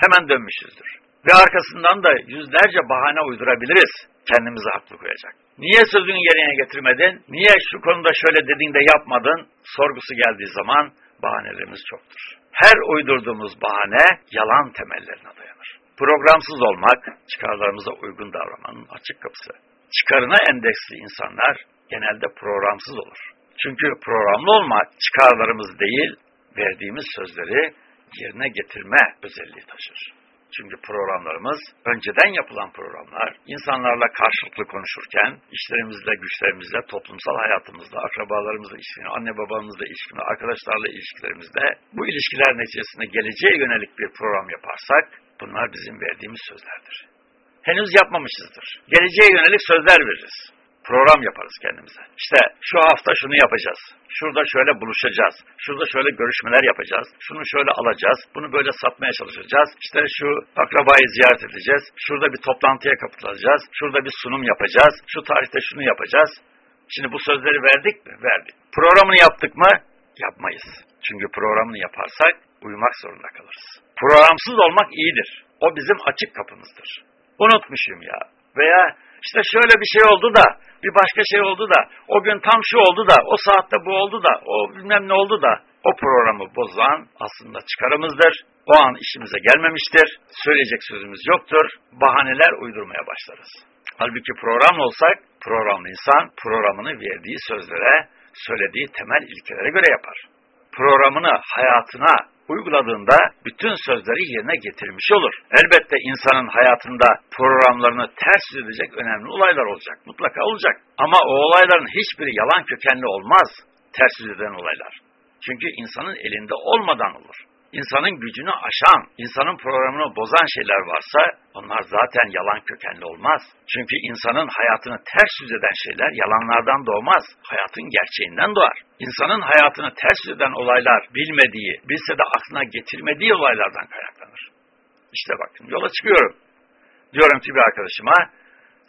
Hemen dönmüşüzdür. Ve arkasından da yüzlerce bahane uydurabiliriz kendimizi haklı koyacak. Niye sözünü yerine getirmedin? Niye şu konuda şöyle dedin de yapmadın? Sorgusu geldiği zaman bahanelerimiz çoktur. Her uydurduğumuz bahane yalan temellerine dayanır. Programsız olmak, çıkarlarımıza uygun davranmanın açık kapısı. Çıkarına endeksli insanlar genelde programsız olur. Çünkü programlı olmak çıkarlarımız değil, verdiğimiz sözleri yerine getirme özelliği taşır. Çünkü programlarımız önceden yapılan programlar, insanlarla karşılıklı konuşurken, işlerimizle, güçlerimizle, toplumsal hayatımızda, akrabalarımızla ilişkini, anne babamızla ilişkini, arkadaşlarla ilişkilerimizde bu ilişkiler neticesinde geleceğe yönelik bir program yaparsak, bunlar bizim verdiğimiz sözlerdir. Henüz yapmamışızdır. Geleceğe yönelik sözler veririz program yaparız kendimize. İşte şu hafta şunu yapacağız. Şurada şöyle buluşacağız. Şurada şöyle görüşmeler yapacağız. Şunu şöyle alacağız. Bunu böyle satmaya çalışacağız. İşte şu akrabayı ziyaret edeceğiz. Şurada bir toplantıya katılacağız. Şurada bir sunum yapacağız. Şu tarihte şunu yapacağız. Şimdi bu sözleri verdik mi? Verdik. Programını yaptık mı? Yapmayız. Çünkü programını yaparsak uyumak zorunda kalırız. Programsız olmak iyidir. O bizim açık kapımızdır. Unutmuşum ya. Veya işte şöyle bir şey oldu da, bir başka şey oldu da, o gün tam şu oldu da, o saatte bu oldu da, o bilmem ne oldu da, o programı bozan aslında çıkarımızdır. O an işimize gelmemiştir. Söyleyecek sözümüz yoktur. Bahaneler uydurmaya başlarız. Halbuki programlı olsak, programlı insan programını verdiği sözlere, söylediği temel ilkelere göre yapar. Programını hayatına uyguladığında bütün sözleri yerine getirmiş olur. Elbette insanın hayatında programlarını ters edecek önemli olaylar olacak. Mutlaka olacak. Ama o olayların hiçbiri yalan kökenli olmaz. Ters eden olaylar. Çünkü insanın elinde olmadan olur. İnsanın gücünü aşan, insanın programını bozan şeyler varsa onlar zaten yalan kökenli olmaz. Çünkü insanın hayatını ters yüz eden şeyler yalanlardan doğmaz, hayatın gerçeğinden doğar. İnsanın hayatını ters yüz eden olaylar bilmediği, bilse de aklına getirmediği olaylardan kaynaklanır. İşte bakın yola çıkıyorum. Diyorum ki bir arkadaşıma,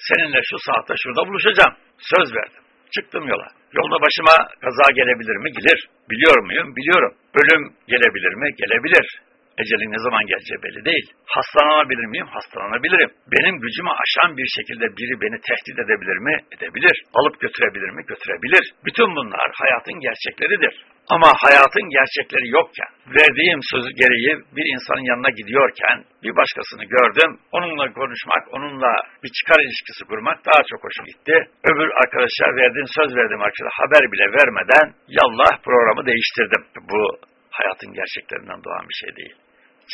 seninle şu saatte şurada buluşacağım. Söz verdim. Çıktım yola. Yolda başıma kaza gelebilir mi? Gelir. Biliyor muyum? Biliyorum. Ölüm gelebilir mi? Gelebilir. Ecelin ne zaman geleceği belli değil. Hastalanabilir miyim? Hastalanabilirim. Benim gücümü aşan bir şekilde biri beni tehdit edebilir mi? Edebilir. Alıp götürebilir mi? Götürebilir. Bütün bunlar hayatın gerçekleridir. Ama hayatın gerçekleri yokken, verdiğim sözü gereği bir insanın yanına gidiyorken bir başkasını gördüm. Onunla konuşmak, onunla bir çıkar ilişkisi kurmak daha çok hoşuma gitti. Öbür arkadaşlar verdiğim söz verdiğim arkadaşlar haber bile vermeden yallah programı değiştirdim. Bu hayatın gerçeklerinden doğan bir şey değil.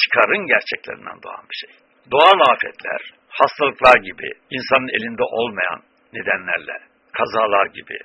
Çıkarın gerçeklerinden doğan bir şey. Doğal afetler, hastalıklar gibi insanın elinde olmayan nedenlerle, kazalar gibi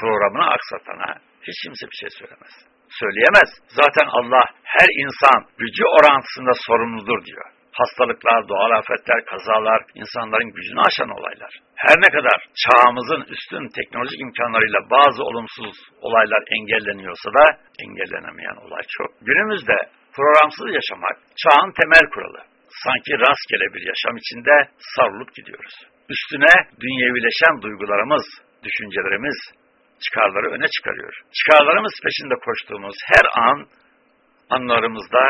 programını aksatana hiç kimse bir şey söylemez. Söyleyemez. Zaten Allah her insan gücü orantısında sorumludur diyor. Hastalıklar, doğal afetler, kazalar, insanların gücünü aşan olaylar. Her ne kadar çağımızın üstün teknolojik imkanlarıyla bazı olumsuz olaylar engelleniyorsa da engellenemeyen olay çok. Günümüzde programsız yaşamak çağın temel kuralı. Sanki rastgele bir yaşam içinde savrulup gidiyoruz. Üstüne dünyevileşen duygularımız, düşüncelerimiz, çıkarları öne çıkarıyor. Çıkarlarımız peşinde koştuğumuz her an anlarımızda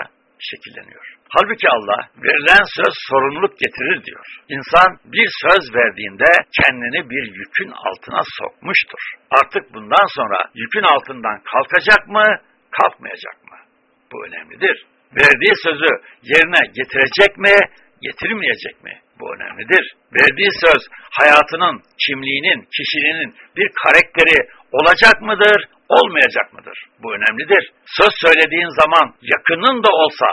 şekilleniyor. Halbuki Allah verilen söz sorumluluk getirir diyor. İnsan bir söz verdiğinde kendini bir yükün altına sokmuştur. Artık bundan sonra yükün altından kalkacak mı, kalkmayacak mı? Bu önemlidir. Verdiği sözü yerine getirecek mi, getirmeyecek mi? Bu önemlidir. Verdiği söz hayatının, kimliğinin, kişiliğinin bir karakteri olacak mıdır, olmayacak mıdır? Bu önemlidir. Söz söylediğin zaman yakının da olsa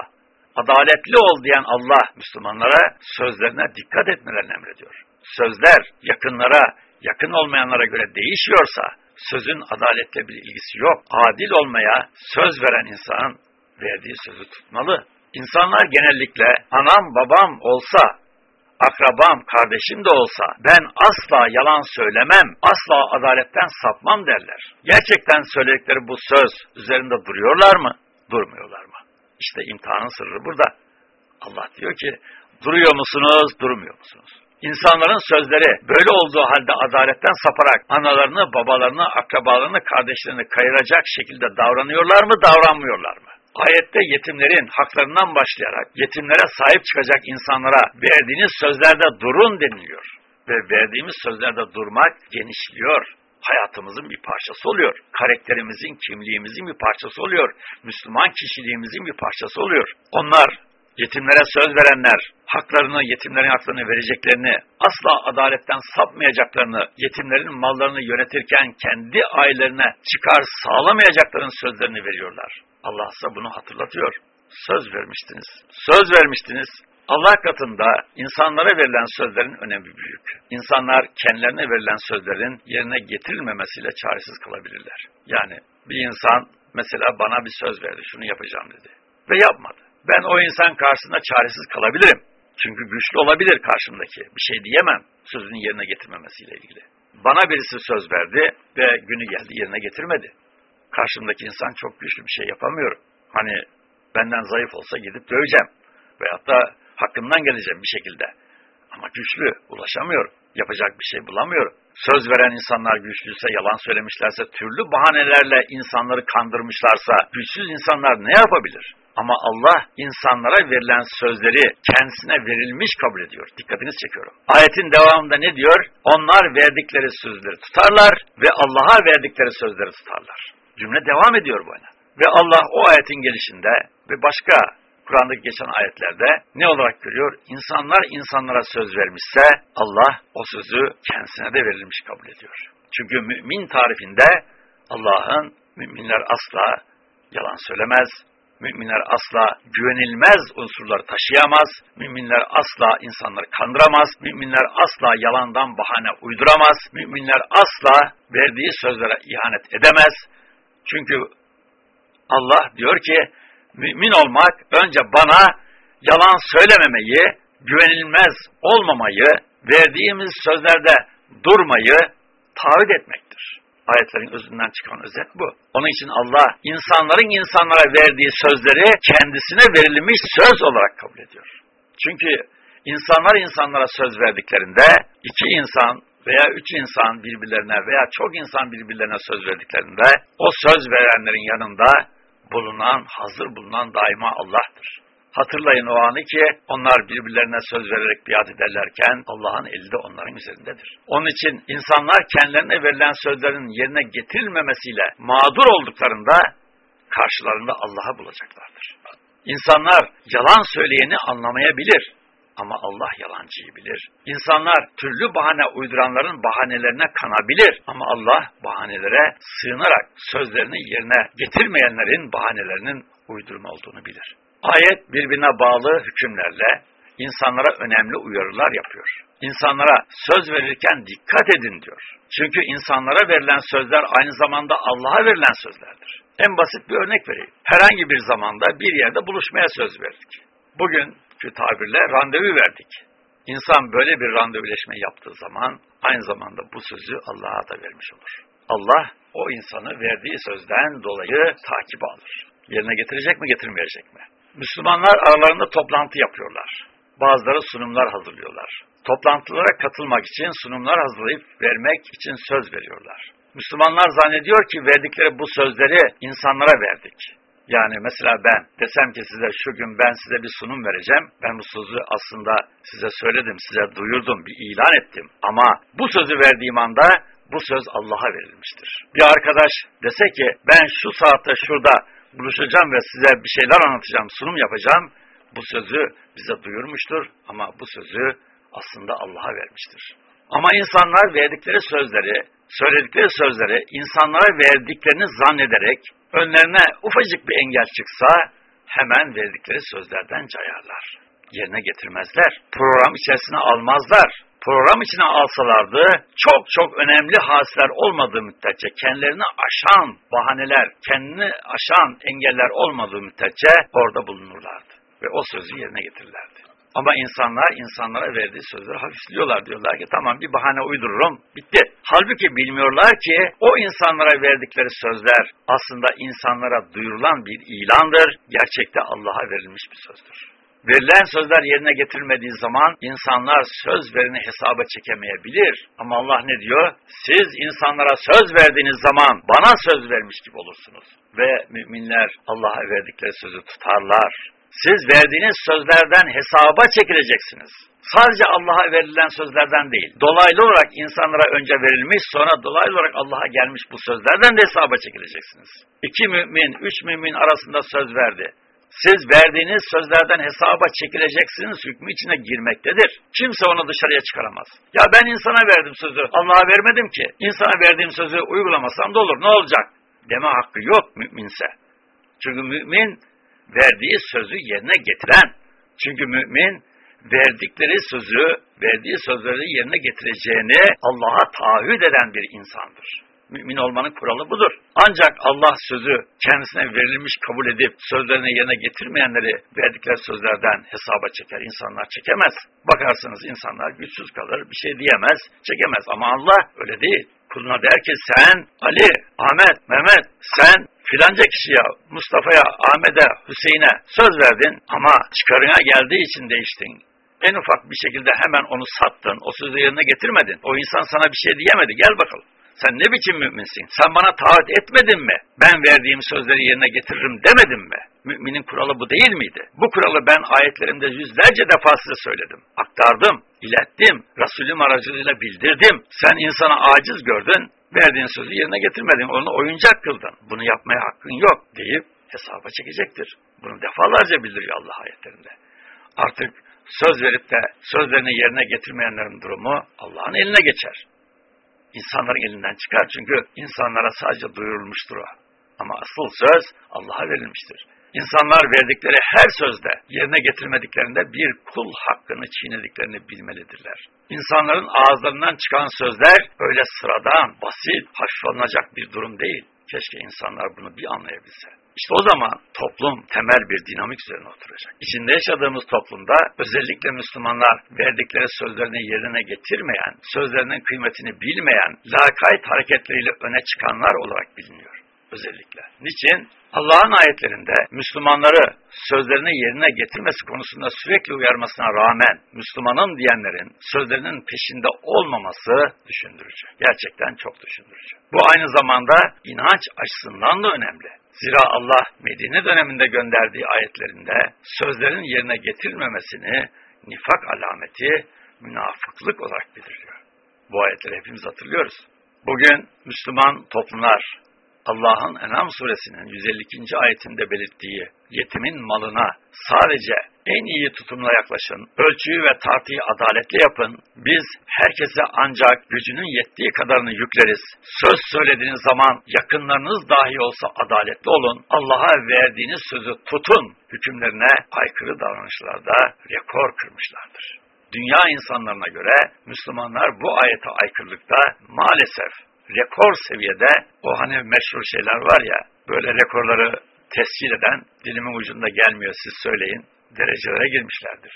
adaletli ol diyen Allah Müslümanlara sözlerine dikkat etmelerini emrediyor. Sözler yakınlara, yakın olmayanlara göre değişiyorsa sözün adaletle bir ilgisi yok. Adil olmaya söz veren insan verdiği sözü tutmalı. İnsanlar genellikle anam babam olsa akrabam, kardeşim de olsa ben asla yalan söylemem, asla adaletten sapmam derler. Gerçekten söyledikleri bu söz üzerinde duruyorlar mı? Durmuyorlar mı? İşte imtihanın sırrı burada. Allah diyor ki, duruyor musunuz, durmuyor musunuz? İnsanların sözleri böyle olduğu halde adaletten saparak analarını, babalarını, akrabalarını, kardeşlerini kayıracak şekilde davranıyorlar mı, davranmıyorlar mı? Ayette yetimlerin haklarından başlayarak yetimlere sahip çıkacak insanlara verdiğiniz sözlerde durun deniliyor. Ve verdiğimiz sözlerde durmak genişliyor. Hayatımızın bir parçası oluyor. Karakterimizin, kimliğimizin bir parçası oluyor. Müslüman kişiliğimizin bir parçası oluyor. Onlar yetimlere söz verenler, haklarını, yetimlerin haklarını vereceklerini, asla adaletten sapmayacaklarını, yetimlerin mallarını yönetirken kendi ailelerine çıkar sağlamayacakların sözlerini veriyorlar. Allah ise bunu hatırlatıyor. Söz vermiştiniz. Söz vermiştiniz. Allah katında insanlara verilen sözlerin önemi büyük. İnsanlar kendilerine verilen sözlerin yerine getirilmemesiyle çaresiz kalabilirler. Yani bir insan mesela bana bir söz verdi, şunu yapacağım dedi ve yapmadı. Ben o insan karşısında çaresiz kalabilirim. Çünkü güçlü olabilir karşımdaki. Bir şey diyemem sözünün yerine getirmemesiyle ilgili. Bana birisi söz verdi ve günü geldi yerine getirmedi karşımdaki insan çok güçlü bir şey yapamıyorum. Hani benden zayıf olsa gidip döveceğim. Veyahut da hakkımdan geleceğim bir şekilde. Ama güçlü, ulaşamıyorum. Yapacak bir şey bulamıyorum. Söz veren insanlar güçlüyse, yalan söylemişlerse, türlü bahanelerle insanları kandırmışlarsa, güçsüz insanlar ne yapabilir? Ama Allah insanlara verilen sözleri kendisine verilmiş kabul ediyor. Dikkatinizi çekiyorum. Ayetin devamında ne diyor? Onlar verdikleri sözleri tutarlar ve Allah'a verdikleri sözleri tutarlar. Cümle devam ediyor bu yana. Ve Allah o ayetin gelişinde ve başka Kur'an'daki geçen ayetlerde ne olarak görüyor? İnsanlar insanlara söz vermişse Allah o sözü kendisine de verilmiş kabul ediyor. Çünkü mümin tarifinde Allah'ın müminler asla yalan söylemez, müminler asla güvenilmez unsurları taşıyamaz, müminler asla insanları kandıramaz, müminler asla yalandan bahane uyduramaz, müminler asla verdiği sözlere ihanet edemez, çünkü Allah diyor ki mümin olmak önce bana yalan söylememeyi, güvenilmez olmamayı, verdiğimiz sözlerde durmayı taahhüt etmektir. Ayetlerin özünden çıkan özet bu. Onun için Allah insanların insanlara verdiği sözleri kendisine verilmiş söz olarak kabul ediyor. Çünkü insanlar insanlara söz verdiklerinde iki insan veya üç insan birbirlerine veya çok insan birbirlerine söz verdiklerinde o söz verenlerin yanında bulunan, hazır bulunan daima Allah'tır. Hatırlayın o anı ki onlar birbirlerine söz vererek biat ederlerken Allah'ın eli de onların üzerindedir. Onun için insanlar kendilerine verilen sözlerin yerine getirilmemesiyle mağdur olduklarında karşılarında Allah'ı bulacaklardır. İnsanlar yalan söyleyeni anlamayabilir ama Allah yalancıyı bilir. İnsanlar türlü bahane uyduranların bahanelerine kanabilir ama Allah bahanelere sığınarak sözlerini yerine getirmeyenlerin bahanelerinin uydurma olduğunu bilir. Ayet birbirine bağlı hükümlerle insanlara önemli uyarılar yapıyor. İnsanlara söz verirken dikkat edin diyor. Çünkü insanlara verilen sözler aynı zamanda Allah'a verilen sözlerdir. En basit bir örnek vereyim. Herhangi bir zamanda bir yerde buluşmaya söz verdik. Bugünkü tabirle randevu verdik. İnsan böyle bir randevuleşme yaptığı zaman aynı zamanda bu sözü Allah'a da vermiş olur. Allah o insanı verdiği sözden dolayı takip alır. Yerine getirecek mi getirmeyecek mi? Müslümanlar aralarında toplantı yapıyorlar. Bazıları sunumlar hazırlıyorlar. Toplantılara katılmak için sunumlar hazırlayıp vermek için söz veriyorlar. Müslümanlar zannediyor ki verdikleri bu sözleri insanlara verdik. Yani mesela ben desem ki size şu gün ben size bir sunum vereceğim. Ben bu sözü aslında size söyledim, size duyurdum, bir ilan ettim. Ama bu sözü verdiğim anda bu söz Allah'a verilmiştir. Bir arkadaş dese ki ben şu saatte şurada buluşacağım ve size bir şeyler anlatacağım, sunum yapacağım. Bu sözü bize duyurmuştur ama bu sözü aslında Allah'a vermiştir. Ama insanlar verdikleri sözleri, söyledikleri sözleri insanlara verdiklerini zannederek önlerine ufacık bir engel çıksa hemen verdikleri sözlerden cayarlar. Yerine getirmezler. Program içerisine almazlar. Program içine alsalardı çok çok önemli hadisler olmadığı müddetçe kendilerini aşan bahaneler, kendini aşan engeller olmadığı müddetçe orada bulunurlardı. Ve o sözü yerine getirirlerdi. Ama insanlar insanlara verdiği sözleri hafifliyorlar. Diyorlar ki tamam bir bahane uydururum, bitti. Halbuki bilmiyorlar ki o insanlara verdikleri sözler aslında insanlara duyurulan bir ilandır. Gerçekte Allah'a verilmiş bir sözdür. Verilen sözler yerine getirilmediği zaman insanlar söz vereni hesaba çekemeyebilir. Ama Allah ne diyor? Siz insanlara söz verdiğiniz zaman bana söz vermiş gibi olursunuz. Ve müminler Allah'a verdikleri sözü tutarlar. Siz verdiğiniz sözlerden hesaba çekileceksiniz. Sadece Allah'a verilen sözlerden değil, dolaylı olarak insanlara önce verilmiş, sonra dolaylı olarak Allah'a gelmiş bu sözlerden de hesaba çekileceksiniz. İki mümin, üç mümin arasında söz verdi. Siz verdiğiniz sözlerden hesaba çekileceksiniz hükmü içine girmektedir. Kimse onu dışarıya çıkaramaz. Ya ben insana verdim sözü, Allah'a vermedim ki. İnsana verdiğim sözü uygulamasam da olur, ne olacak? Deme hakkı yok müminse. Çünkü mümin verdiği sözü yerine getiren. Çünkü mümin verdikleri sözü, verdiği sözleri yerine getireceğini Allah'a taahhüt eden bir insandır. Mümin olmanın kuralı budur. Ancak Allah sözü kendisine verilmiş kabul edip sözlerini yerine getirmeyenleri verdikleri sözlerden hesaba çeker. insanlar çekemez. Bakarsınız insanlar güçsüz kalır, bir şey diyemez, çekemez. Ama Allah öyle değil. Kuluna der ki sen Ali, Ahmet, Mehmet, sen filanca kişiye, Mustafa'ya, Ahmet'e, Hüseyin'e söz verdin ama çıkarına geldiği için değiştin. En ufak bir şekilde hemen onu sattın, o sözü yerine getirmedin. O insan sana bir şey diyemedi, gel bakalım. Sen ne biçim müminsin? Sen bana taahhüt etmedin mi? Ben verdiğim sözleri yerine getiririm demedin mi? Müminin kuralı bu değil miydi? Bu kuralı ben ayetlerimde yüzlerce defa size söyledim. Aktardım, ilettim, Resulüm aracılığıyla bildirdim. Sen insana aciz gördün, verdiğin sözü yerine getirmedin, onu oyuncak kıldın. Bunu yapmaya hakkın yok deyip hesaba çekecektir. Bunu defalarca bildiriyor Allah ayetlerinde. Artık söz verip de sözlerini yerine getirmeyenlerin durumu Allah'ın eline geçer insanların elinden çıkar. Çünkü insanlara sadece duyurulmuştur o. Ama asıl söz Allah'a verilmiştir. İnsanlar verdikleri her sözde yerine getirmediklerinde bir kul hakkını çiğnediklerini bilmelidirler. İnsanların ağızlarından çıkan sözler öyle sıradan, basit, hafif alınacak bir durum değil. Keşke insanlar bunu bir anlayabilse. İşte o zaman toplum temel bir dinamik üzerine oturacak. İçinde yaşadığımız toplumda özellikle Müslümanlar verdikleri sözlerini yerine getirmeyen, sözlerinin kıymetini bilmeyen, lakayt hareketleriyle öne çıkanlar olarak biliniyor. Özellikle. Niçin? Allah'ın ayetlerinde Müslümanları sözlerini yerine getirmesi konusunda sürekli uyarmasına rağmen Müslümanın diyenlerin sözlerinin peşinde olmaması düşündürücü. Gerçekten çok düşündürücü. Bu aynı zamanda inanç açısından da önemli. Zira Allah Medine döneminde gönderdiği ayetlerinde sözlerin yerine getirilmemesini nifak alameti, münafıklık olarak belirliyor. Bu ayetleri hepimiz hatırlıyoruz. Bugün Müslüman toplumlar Allah'ın Enam suresinin 152. ayetinde belirttiği yetimin malına sadece en iyi tutumla yaklaşın, ölçüyü ve tartıyı adaletli yapın, biz herkese ancak gücünün yettiği kadarını yükleriz. Söz söylediğiniz zaman yakınlarınız dahi olsa adaletli olun, Allah'a verdiğiniz sözü tutun hükümlerine aykırı davranışlarda rekor kırmışlardır. Dünya insanlarına göre Müslümanlar bu ayete aykırılıkta maalesef rekor seviyede o hani meşhur şeyler var ya böyle rekorları tescil eden dilimin ucunda gelmiyor siz söyleyin derecelere girmişlerdir.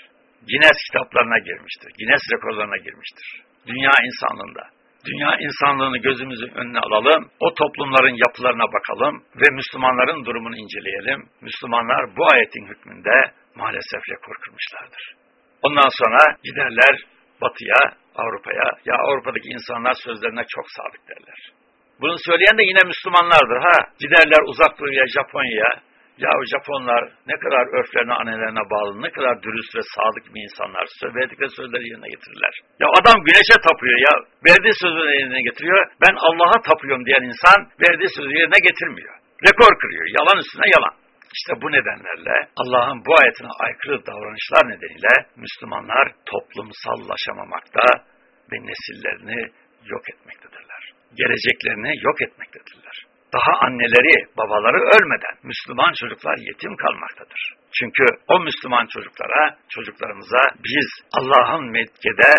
Guinness kitaplarına girmiştir. Guinness rekorlarına girmiştir. Dünya insanlığında. Dünya insanlığını gözümüzün önüne alalım, o toplumların yapılarına bakalım ve Müslümanların durumunu inceleyelim. Müslümanlar bu ayetin hükmünde maalesef rekor kırmışlardır. Ondan sonra giderler batıya, Avrupa'ya, ya Avrupa'daki insanlar sözlerine çok sadık derler. Bunu söyleyen de yine Müslümanlardır ha. Giderler uzak doğuya, Japonya'ya, ya Japonlar ne kadar örflerine, annelerine bağlı, ne kadar dürüst ve sadık bir insanlar. Verdikleri sözleri yerine getirirler. Ya adam güneşe tapıyor ya, verdiği sözleri yerine getiriyor. Ben Allah'a tapıyorum diyen insan verdiği sözü yerine getirmiyor. Rekor kırıyor, yalan üstüne yalan. İşte bu nedenlerle Allah'ın bu ayetine aykırı davranışlar nedeniyle Müslümanlar toplumsallaşamamakta ve nesillerini yok etmektedirler. Geleceklerini yok etmektedirler. Daha anneleri, babaları ölmeden Müslüman çocuklar yetim kalmaktadır. Çünkü o Müslüman çocuklara, çocuklarımıza biz Allah'ın Mekke'de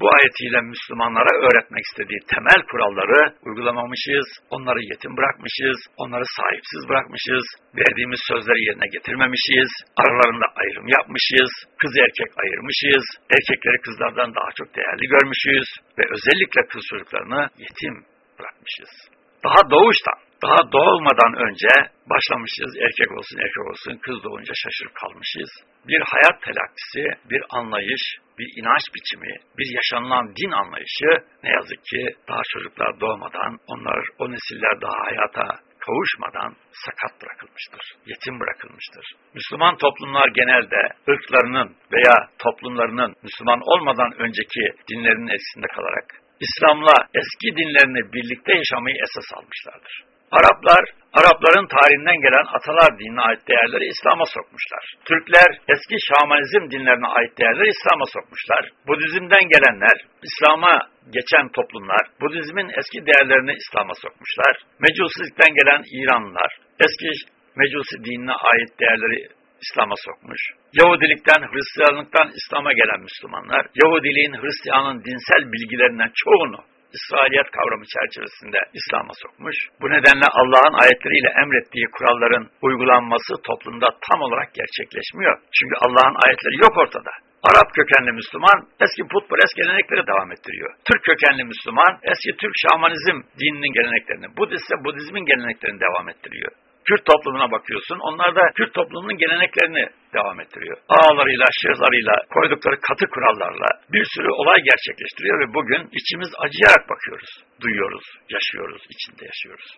bu ayetiyle Müslümanlara öğretmek istediği temel kuralları uygulamamışız, onları yetim bırakmışız, onları sahipsiz bırakmışız, verdiğimiz sözleri yerine getirmemişiz, aralarında ayrım yapmışız, kız erkek ayırmışız, erkekleri kızlardan daha çok değerli görmüşüz ve özellikle kız çocuklarını yetim bırakmışız. Daha doğuştan, daha doğmadan önce başlamışız, erkek olsun erkek olsun, kız doğunca şaşırıp kalmışız. Bir hayat telakkisi, bir anlayış, bir inanç biçimi, bir yaşanılan din anlayışı ne yazık ki daha çocuklar doğmadan, onlar o nesiller daha hayata kavuşmadan sakat bırakılmıştır, yetim bırakılmıştır. Müslüman toplumlar genelde ırklarının veya toplumlarının Müslüman olmadan önceki dinlerinin etkisinde kalarak İslam'la eski dinlerini birlikte yaşamayı esas almışlardır. Araplar, Arapların tarihinden gelen atalar dinine ait değerleri İslam'a sokmuşlar. Türkler eski şamanizm dinlerine ait değerleri İslam'a sokmuşlar. Budizmden gelenler, İslam'a geçen toplumlar, Budizmin eski değerlerini İslam'a sokmuşlar. Mecusilikten gelen İranlılar, eski Mecusi dinine ait değerleri İslam'a sokmuş. Yahudilikten, Hristiyanlıktan İslam'a gelen Müslümanlar, Yahudiliğin, Hristiyanın dinsel bilgilerinden çoğunu İsrailiyet kavramı çerçevesinde İslam'a sokmuş. Bu nedenle Allah'ın ayetleriyle emrettiği kuralların uygulanması toplumda tam olarak gerçekleşmiyor. Çünkü Allah'ın ayetleri yok ortada. Arap kökenli Müslüman eski putperest gelenekleri devam ettiriyor. Türk kökenli Müslüman eski Türk şamanizm dininin geleneklerini, Budist ise Budizmin geleneklerini devam ettiriyor. Kürt toplumuna bakıyorsun. Onlar da Kürt toplumunun geleneklerini devam ettiriyor. Ağlarıyla, şırlarıyla, koydukları katı kurallarla bir sürü olay gerçekleştiriyor ve bugün içimiz acıyarak bakıyoruz, duyuyoruz, yaşıyoruz, içinde yaşıyoruz.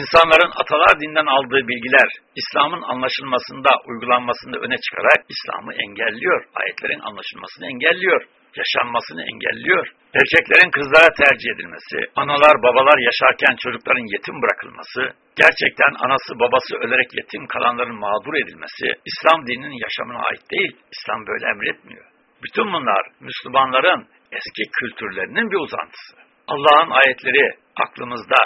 İnsanların atalar dinden aldığı bilgiler İslam'ın anlaşılmasında, uygulanmasında öne çıkarak İslam'ı engelliyor. Ayetlerin anlaşılmasını engelliyor yaşanmasını engelliyor. Erkeklerin kızlara tercih edilmesi, analar babalar yaşarken çocukların yetim bırakılması, gerçekten anası babası ölerek yetim kalanların mağdur edilmesi, İslam dininin yaşamına ait değil. İslam böyle emretmiyor. Bütün bunlar Müslümanların eski kültürlerinin bir uzantısı. Allah'ın ayetleri aklımızda,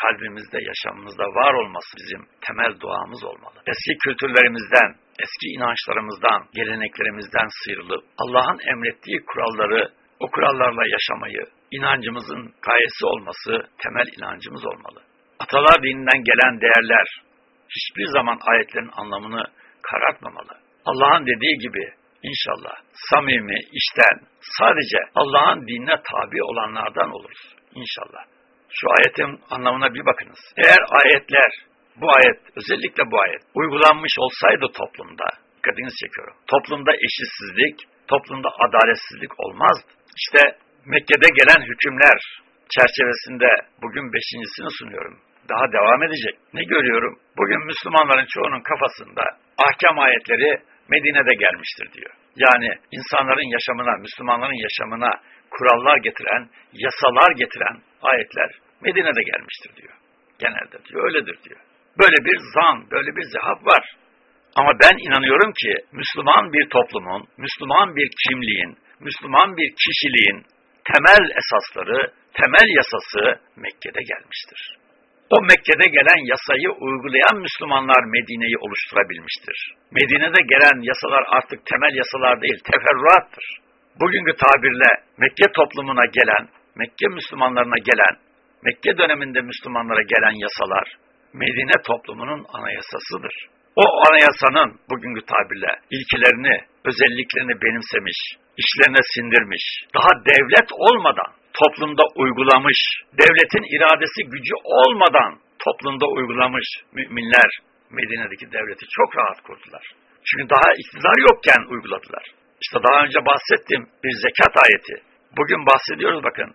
kalbimizde, yaşamımızda var olması bizim temel duamız olmalı. Eski kültürlerimizden, eski inançlarımızdan, geleneklerimizden sıyrılıp Allah'ın emrettiği kuralları, o kurallarla yaşamayı, inancımızın gayesi olması temel inancımız olmalı. Atalar dininden gelen değerler hiçbir zaman ayetlerin anlamını karartmamalı. Allah'ın dediği gibi inşallah samimi, işten, sadece Allah'ın dinine tabi olanlardan oluruz. İnşallah. Şu ayetin anlamına bir bakınız. Eğer ayetler bu ayet, özellikle bu ayet uygulanmış olsaydı toplumda, dikkatinizi çekiyorum, toplumda eşitsizlik, toplumda adaletsizlik olmazdı. İşte Mekke'de gelen hükümler çerçevesinde bugün beşincisini sunuyorum. Daha devam edecek. Ne görüyorum? Bugün Müslümanların çoğunun kafasında ahkam ayetleri Medine'de gelmiştir diyor. Yani insanların yaşamına, Müslümanların yaşamına kurallar getiren, yasalar getiren ayetler Medine'de gelmiştir diyor. Genelde diyor, öyledir diyor. Böyle bir zan, böyle bir zehap var. Ama ben inanıyorum ki Müslüman bir toplumun, Müslüman bir kimliğin, Müslüman bir kişiliğin temel esasları, temel yasası Mekke'de gelmiştir. O Mekke'de gelen yasayı uygulayan Müslümanlar Medine'yi oluşturabilmiştir. Medine'de gelen yasalar artık temel yasalar değil, teferruattır. Bugünkü tabirle Mekke toplumuna gelen, Mekke Müslümanlarına gelen, Mekke döneminde Müslümanlara gelen yasalar, Medine toplumunun anayasasıdır. O anayasanın bugünkü tabirle ilkelerini, özelliklerini benimsemiş, işlerine sindirmiş, daha devlet olmadan toplumda uygulamış, devletin iradesi gücü olmadan toplumda uygulamış müminler Medine'deki devleti çok rahat kurdular. Çünkü daha iktidar yokken uyguladılar. İşte daha önce bahsettiğim bir zekat ayeti. Bugün bahsediyoruz bakın.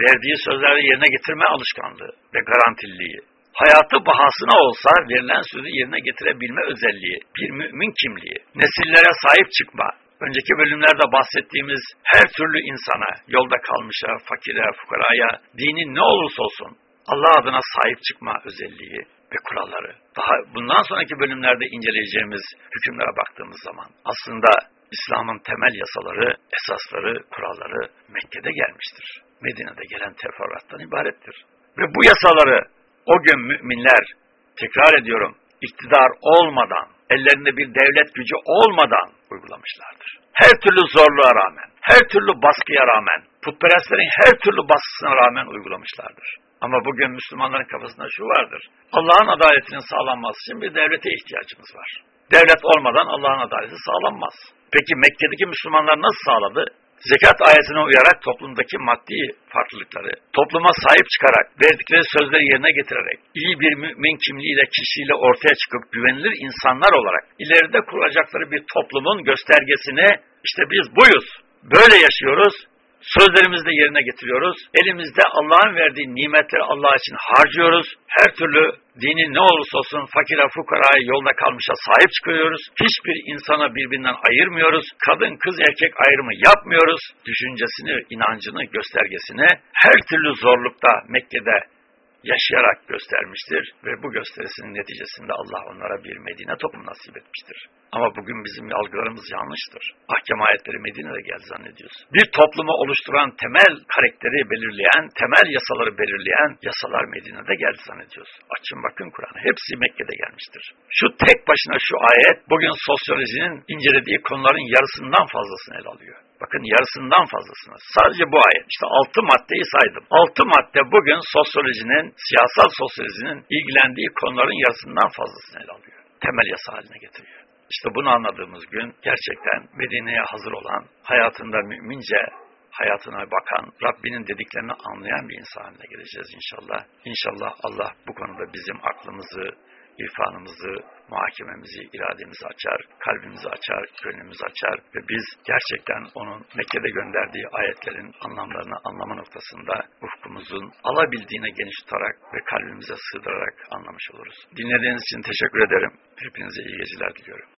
Verdiği sözleri yerine getirme alışkanlığı ve garantiliği. Hayatı bahasına olsa verilen sözü yerine getirebilme özelliği, bir mümin kimliği, nesillere sahip çıkma, önceki bölümlerde bahsettiğimiz her türlü insana, yolda kalmışa, fakire, fukaraya, dinin ne olursa olsun Allah adına sahip çıkma özelliği ve kuralları. Daha bundan sonraki bölümlerde inceleyeceğimiz hükümlere baktığımız zaman aslında İslam'ın temel yasaları, esasları, kuralları Mekke'de gelmiştir. Medine'de gelen teferruattan ibarettir. Ve bu yasaları o gün müminler, tekrar ediyorum, iktidar olmadan, ellerinde bir devlet gücü olmadan uygulamışlardır. Her türlü zorluğa rağmen, her türlü baskıya rağmen, putperestlerin her türlü baskısına rağmen uygulamışlardır. Ama bugün Müslümanların kafasında şu vardır. Allah'ın adaletinin sağlanması için bir devlete ihtiyacımız var. Devlet olmadan Allah'ın adaleti sağlanmaz. Peki Mekke'deki Müslümanlar nasıl sağladı? Zekat ayetine uyarak toplumdaki maddi farklılıkları, topluma sahip çıkarak, verdikleri sözleri yerine getirerek, iyi bir mümin kimliğiyle, kişiyle ortaya çıkıp güvenilir insanlar olarak ileride kuracakları bir toplumun göstergesini işte biz buyuz, böyle yaşıyoruz, sözlerimizi yerine getiriyoruz. Elimizde Allah'ın verdiği nimetleri Allah için harcıyoruz. Her türlü dinin ne olursa olsun fakire fukaraya yolda kalmışa sahip çıkıyoruz. Hiçbir insana birbirinden ayırmıyoruz. Kadın kız erkek ayrımı yapmıyoruz. Düşüncesini, inancını, göstergesini her türlü zorlukta Mekke'de yaşayarak göstermiştir ve bu gösterisinin neticesinde Allah onlara bir Medine toplum nasip etmiştir. Ama bugün bizim algılarımız yanlıştır. Ahkam ayetleri Medine'de geldi zannediyoruz. Bir toplumu oluşturan temel karakteri belirleyen, temel yasaları belirleyen yasalar Medine'de geldi zannediyoruz. Açın bakın Kur'an'a. Hepsi Mekke'de gelmiştir. Şu tek başına şu ayet bugün sosyolojinin incelediği konuların yarısından fazlasını ele alıyor. Bakın yarısından fazlasını. Sadece bu ayet. İşte altı maddeyi saydım. Altı madde bugün sosyolojinin, siyasal sosyolojinin ilgilendiği konuların yarısından fazlasını ele alıyor. Temel yasa haline getiriyor. İşte bunu anladığımız gün gerçekten Medine'ye hazır olan, hayatında mümince hayatına bakan, Rabbinin dediklerini anlayan bir insan haline geleceğiz inşallah. İnşallah Allah bu konuda bizim aklımızı, irfanımızı, muhakememizi, irademizi açar, kalbimizi açar, gönlümüzü açar ve biz gerçekten onun Mekke'de gönderdiği ayetlerin anlamlarını anlama noktasında ufkumuzun alabildiğine geniş tutarak ve kalbimize sığdırarak anlamış oluruz. Dinlediğiniz için teşekkür ederim. Hepinize iyi geceler diliyorum.